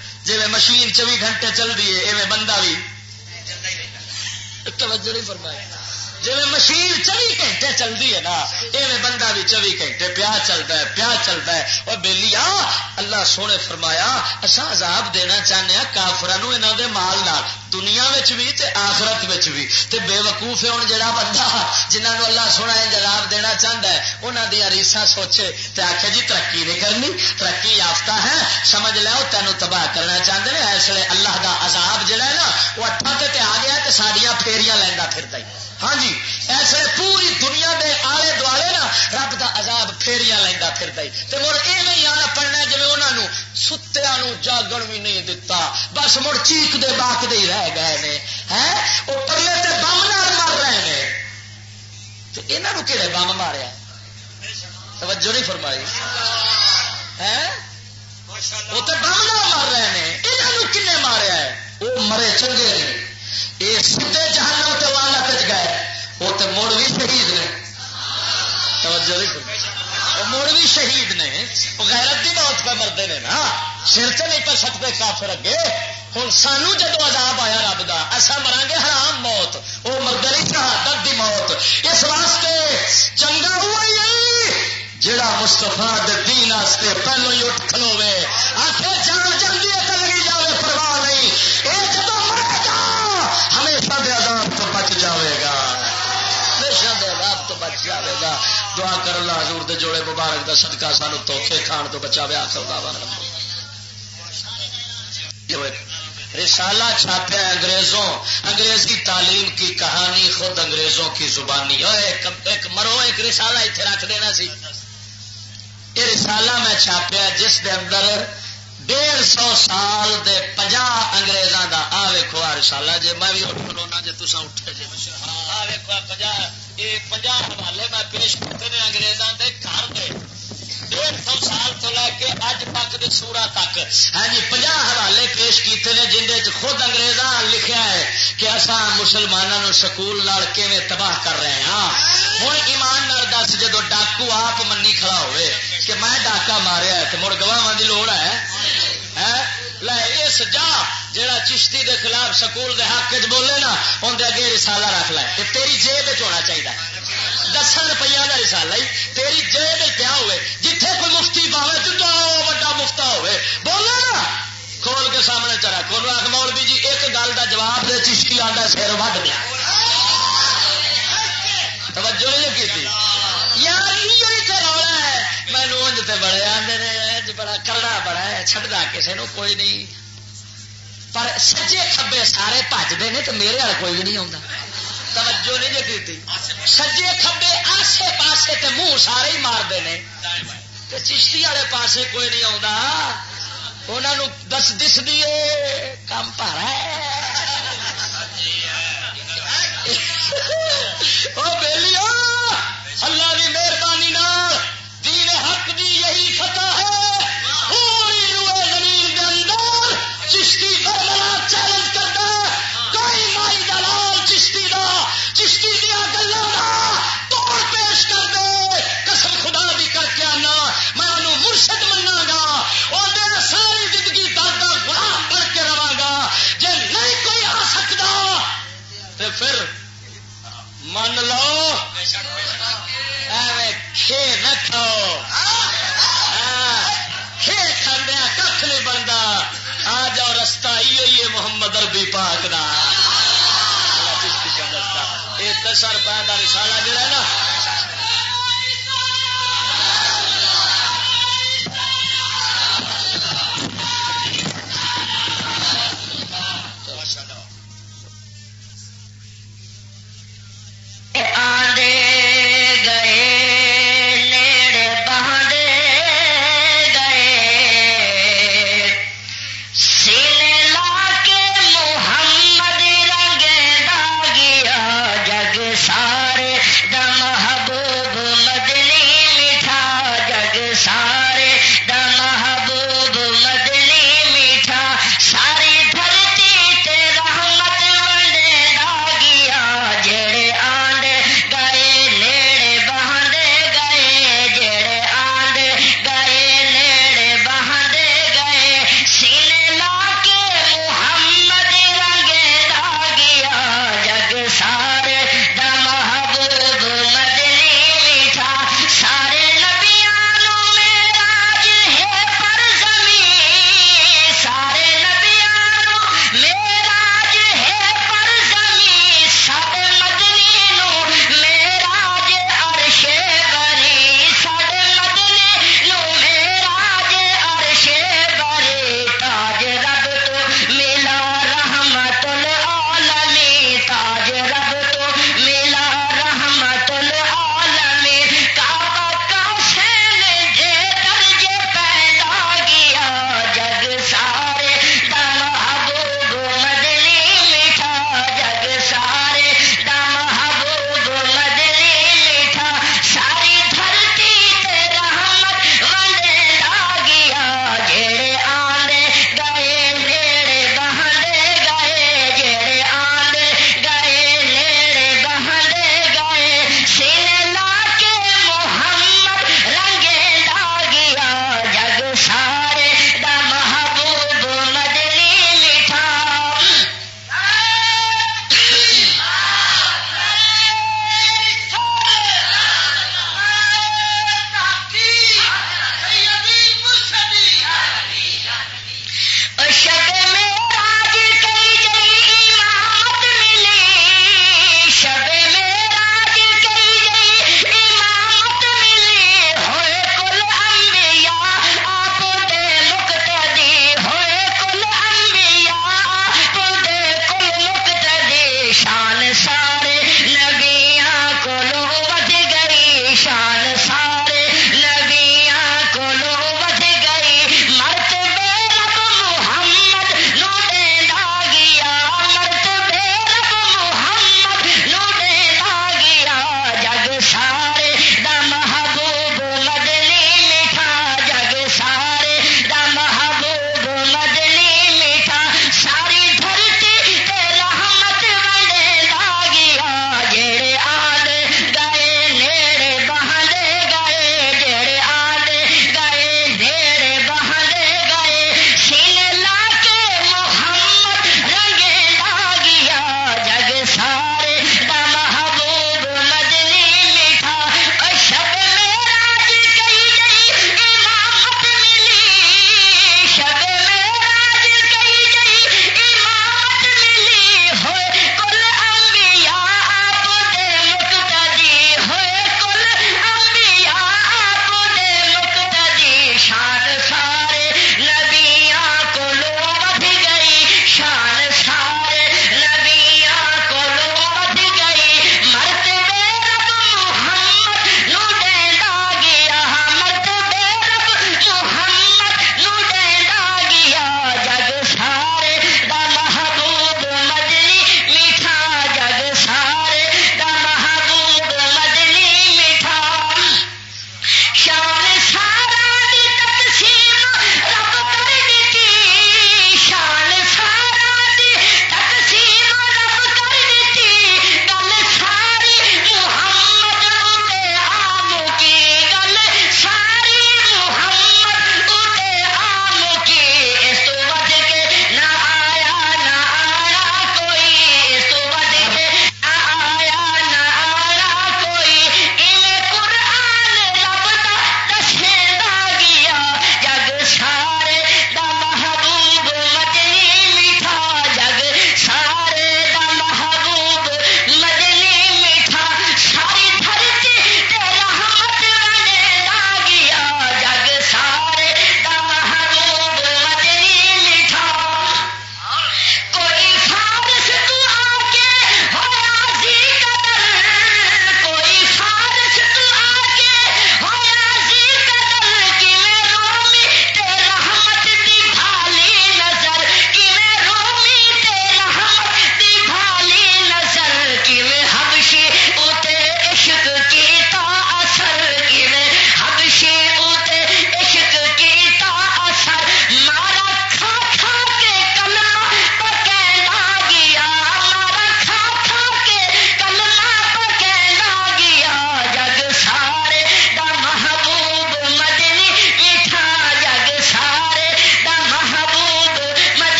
جی مشین چوبی گھنٹے چل رہی ہے ایویں بندہ بھی توجہ نہیں فرمایا جی مشین چوبی گھنٹے چلتی ہے نا یہ بندہ بھی چوبی گھنٹے پیا چلتا ہے پیا چلتا ہے۔ اور بہلی آ، اللہ سونے فرمایا اصا عذاب دینا چاہنے کافران یہاں دے مال نال، دنیا بھی تے آخرت بھی تے بے وقوف ہوں جڑا بندہ جنہوں اللہ سونا جراب دینا چاہتا ہے انہوں دیا ریسا سوچے، تے آخ جی ترقی نہیں کرنی، ترقی یافتہ ہے، سمجھ لو تینوں تباہ کرنا چاہتے ہیں اس لیے اللہ دا عذاب جڑا ہے نا، وہ اٹھا تے آ گیا تے سڈیا پھیریاں لینا پھرتا ہی۔ ہاں جی ایسے پوری دنیا دے آلے دوالے نا، رب دا عذاب پھیریاں لینا پھرتا ہی۔ تے مڑ یہ آنا پڑنا جی انہوں ستیا جاگن بھی نہیں دتا۔ بس مڑ چیخ دے باق دے ہی رہ گئے نے۔ وہ پرلے تے بم مر رہے ہیں تو یہاں کہڑے بم ماریا توجہ نہیں فرمائی۔ وہ تو بم مر رہے ہیں یہاں کنے ماریا ہے وہ مرے چنگے نے۔ یہ سیدے جہانوں کے والت گئے۔ وہ تو مڑ بھی شہید نے۔ توجہ مڑ بھی شہید نے۔ وہ غیرت کی موت پہ مرتے ہیں نا۔ سر سے نہیں پہ سکتے کافر اگے۔ ہوں سانو جدو عذاب آیا رب کا ایسا مرا گے حرام موت۔ وہ مرد نہیں شہادت دی موت۔ اس واسطے چنگا ہوا ہی جڑا مستفا دین پہلو ہی اٹھ کھلوے۔ آخر دعا کر اللہ حضور دے جوڑے مبارک دا صدقہ سانو توکھے کھان تو بچا ویا کر دعوا رسالہ چھاپیا انگریزوں۔ انگریزی تعلیم کی کہانی خود انگریزوں کی زبانی۔ ایک, ایک مرو ایک رسالہ اتنے رکھ دینا سی۔ یہ رسالہ میں چھاپیا جس دے اندر ڈیڑھ سو سال دے پنجا انگریزوں دا آ ویکو آ رسالہ جی میں بھی اٹھ کرونا جی تصا اٹھے جی آ ویکو پنجا یہ پنجا حوالے میں پیش کرتے ہیں انگریزوں کے گھر دے۔ ڈیڑھ سو سال تو لے کے اج تک دے سورا تک۔ ہاں جی پنجا حوالے پیش کیتے ہیں جن خود انگریزاں لکھیا ہے کہ اصا مسلمانوں سکول کیویں تباہ کر رہے ہیں ہوں ایمان نال دس جدو ڈاکو آپ منی کھڑا ہوئے کہ میں ڈاکا ماریا ہے تو مڑ گواہ کی لوڑ ہے۔ ہاں، لے، اس جا جڑا چشتی دے خلاف سکول دے حق چ بولے نا اندر اگے رسالہ رکھ لے۔ تیری جیب ہونا چاہیے دس روپیہ کا رسالہ ہی، تیری جیب پیا ہوئے۔ جتھے کوئی مفتی پاوے تو وا مفتا ہوئے۔ بولو نا۔ کھول کے سامنے چلا۔ کھولو آخ مولوی جی ایک گل کا جواب دے، چشتی آتا سر وڈ دیا توجہ نہیں کی یار، یہ رولا ہے۔ مینو انج تے بڑے آدھے بڑا کرنا بڑا ہے چڑھتا کسی نے کوئی نہیں۔ پر سجے کبے سارے بجتے ہیں تو میرے والے کوئی بھی نہیں آتا توجہ نہیں جی کی سجے کبے آسے پاسے تے منہ سارے ہی مارتے ہیں چشتی والے پاسے کوئی نہیں آتا انہوں دس دس دیے کام پارا اللہ کی پھر من لو کھے نہ کھاؤ۔ ہاں، کھے کھانے کھ نہیں بنتا آ جاؤ رستہ یہ محمد اربی پاک دا۔ یہ دس روپئے کا رسالہ جڑا نا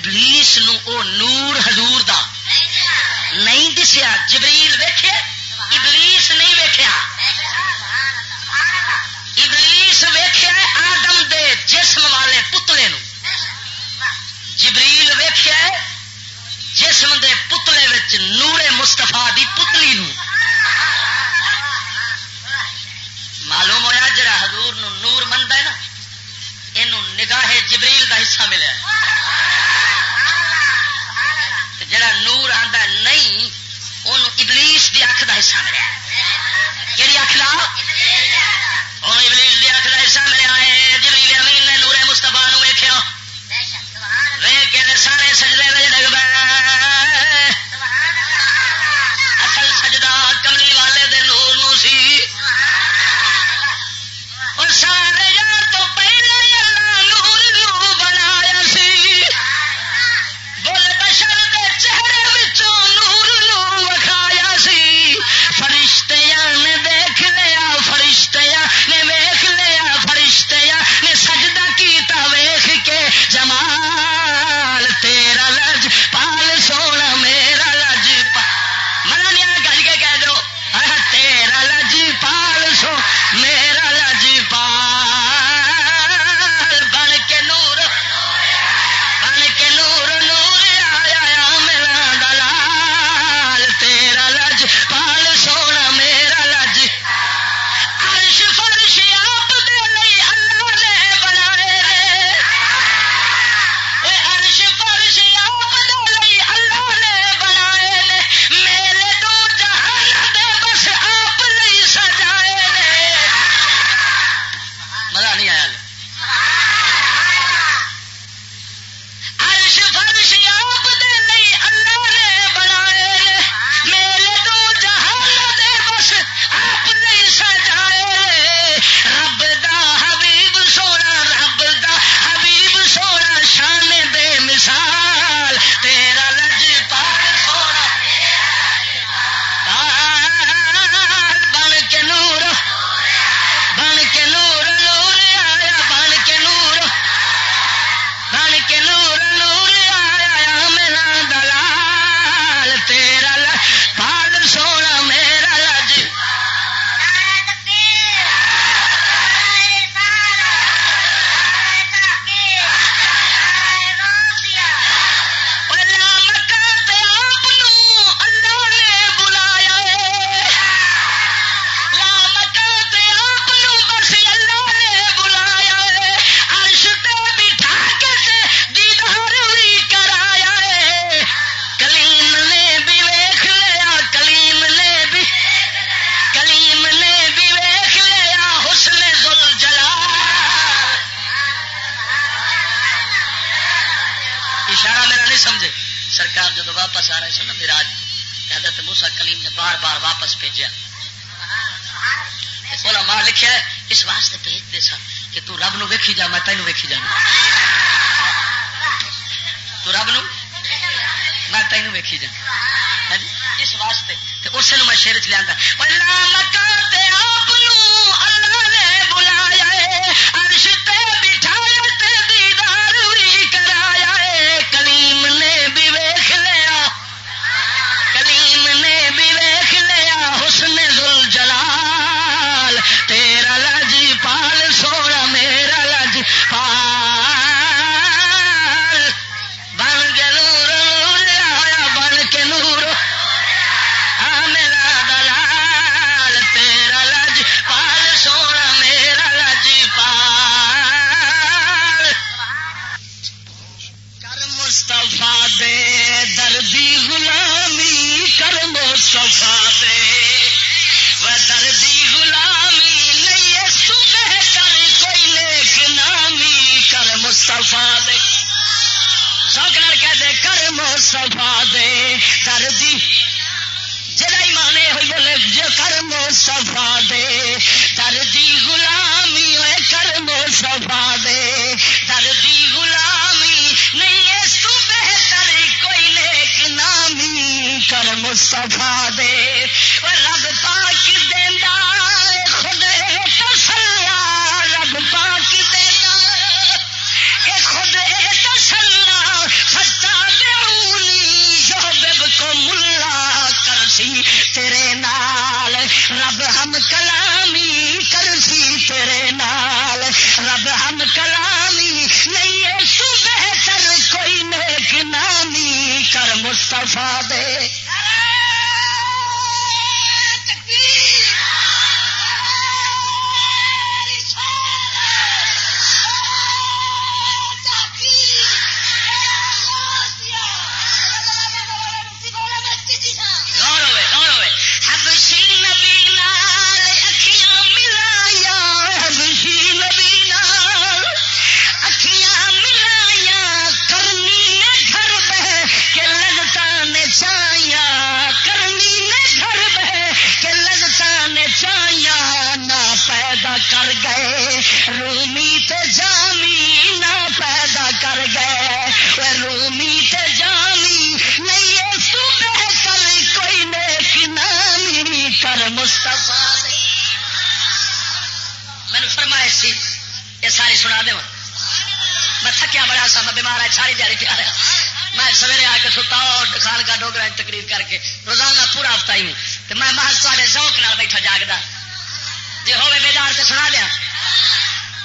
ابلیس نو او نور حضور دا. نہیں دسیا، جبریل ویخے ابلیس نہیں ویکھیا. ابلیس ویکھیا آدم دے جسم والے پتلے نو. جبریل ویکھیا جسم دے پتلے وچ نور مستفا دی پتلی نو. معلوم ہوا جڑا حضور نو نور منتا ہے نا؟ یہ نگاہ جبریل دا حصہ ملے جڑا نور آتا نہیں ان ابلیس کی اکھ کا حصہ ملیا۔ کہڑی اکھ لا ہوں ابلیس کی اکھ کا حصہ ملیا۔ ہے جبریل امین نے نورے مستفا نو ویخیا ویخ سارے سجدے میں ڈگ پے۔ اصل سجدہ کملی والے دے سفا دے کر دی۔ جڑا ایمان ہوئی بولے جو کر مصطفیٰ دے۔ کر دی گلامی اے کر مصطفیٰ دے۔ کر دی غلامی نہیں اس تو بہتر کوئی نیک نامی کرم سفا دے۔ رب پاک دیندا تیرے نال، رب ہم کلامی کرسی تیرے نال۔ رب ہم کلامی نہیں سو بہتر کوئی نیک نامی کر مستفا دے۔ کے ستا اور خان کا ڈوگر تقریر کر کے روزانہ پورا ہفتہ ہی تو میں محض تے شوق نال بیٹھا جاگتا جی ہوے بیدار سے سنا لیا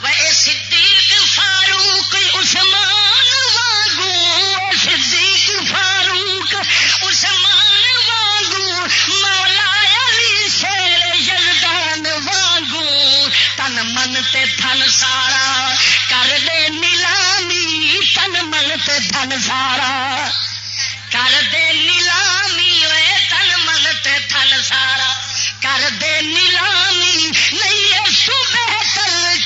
وہ صدیق فاروق، عثمان واگو۔ صدیق فاروق، عثمان واگو۔ مولا علی شیر یزدان واگو۔ تن من تے تھن سارا۔ کر دے نیلامی، تن من تے تھن سارا۔ کر دے نیلامی وے تن من تے تھن سارا۔ کر دے نیلامی نہیں سو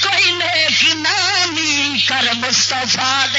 کوئی نیک نامی۔ کر مستفا دے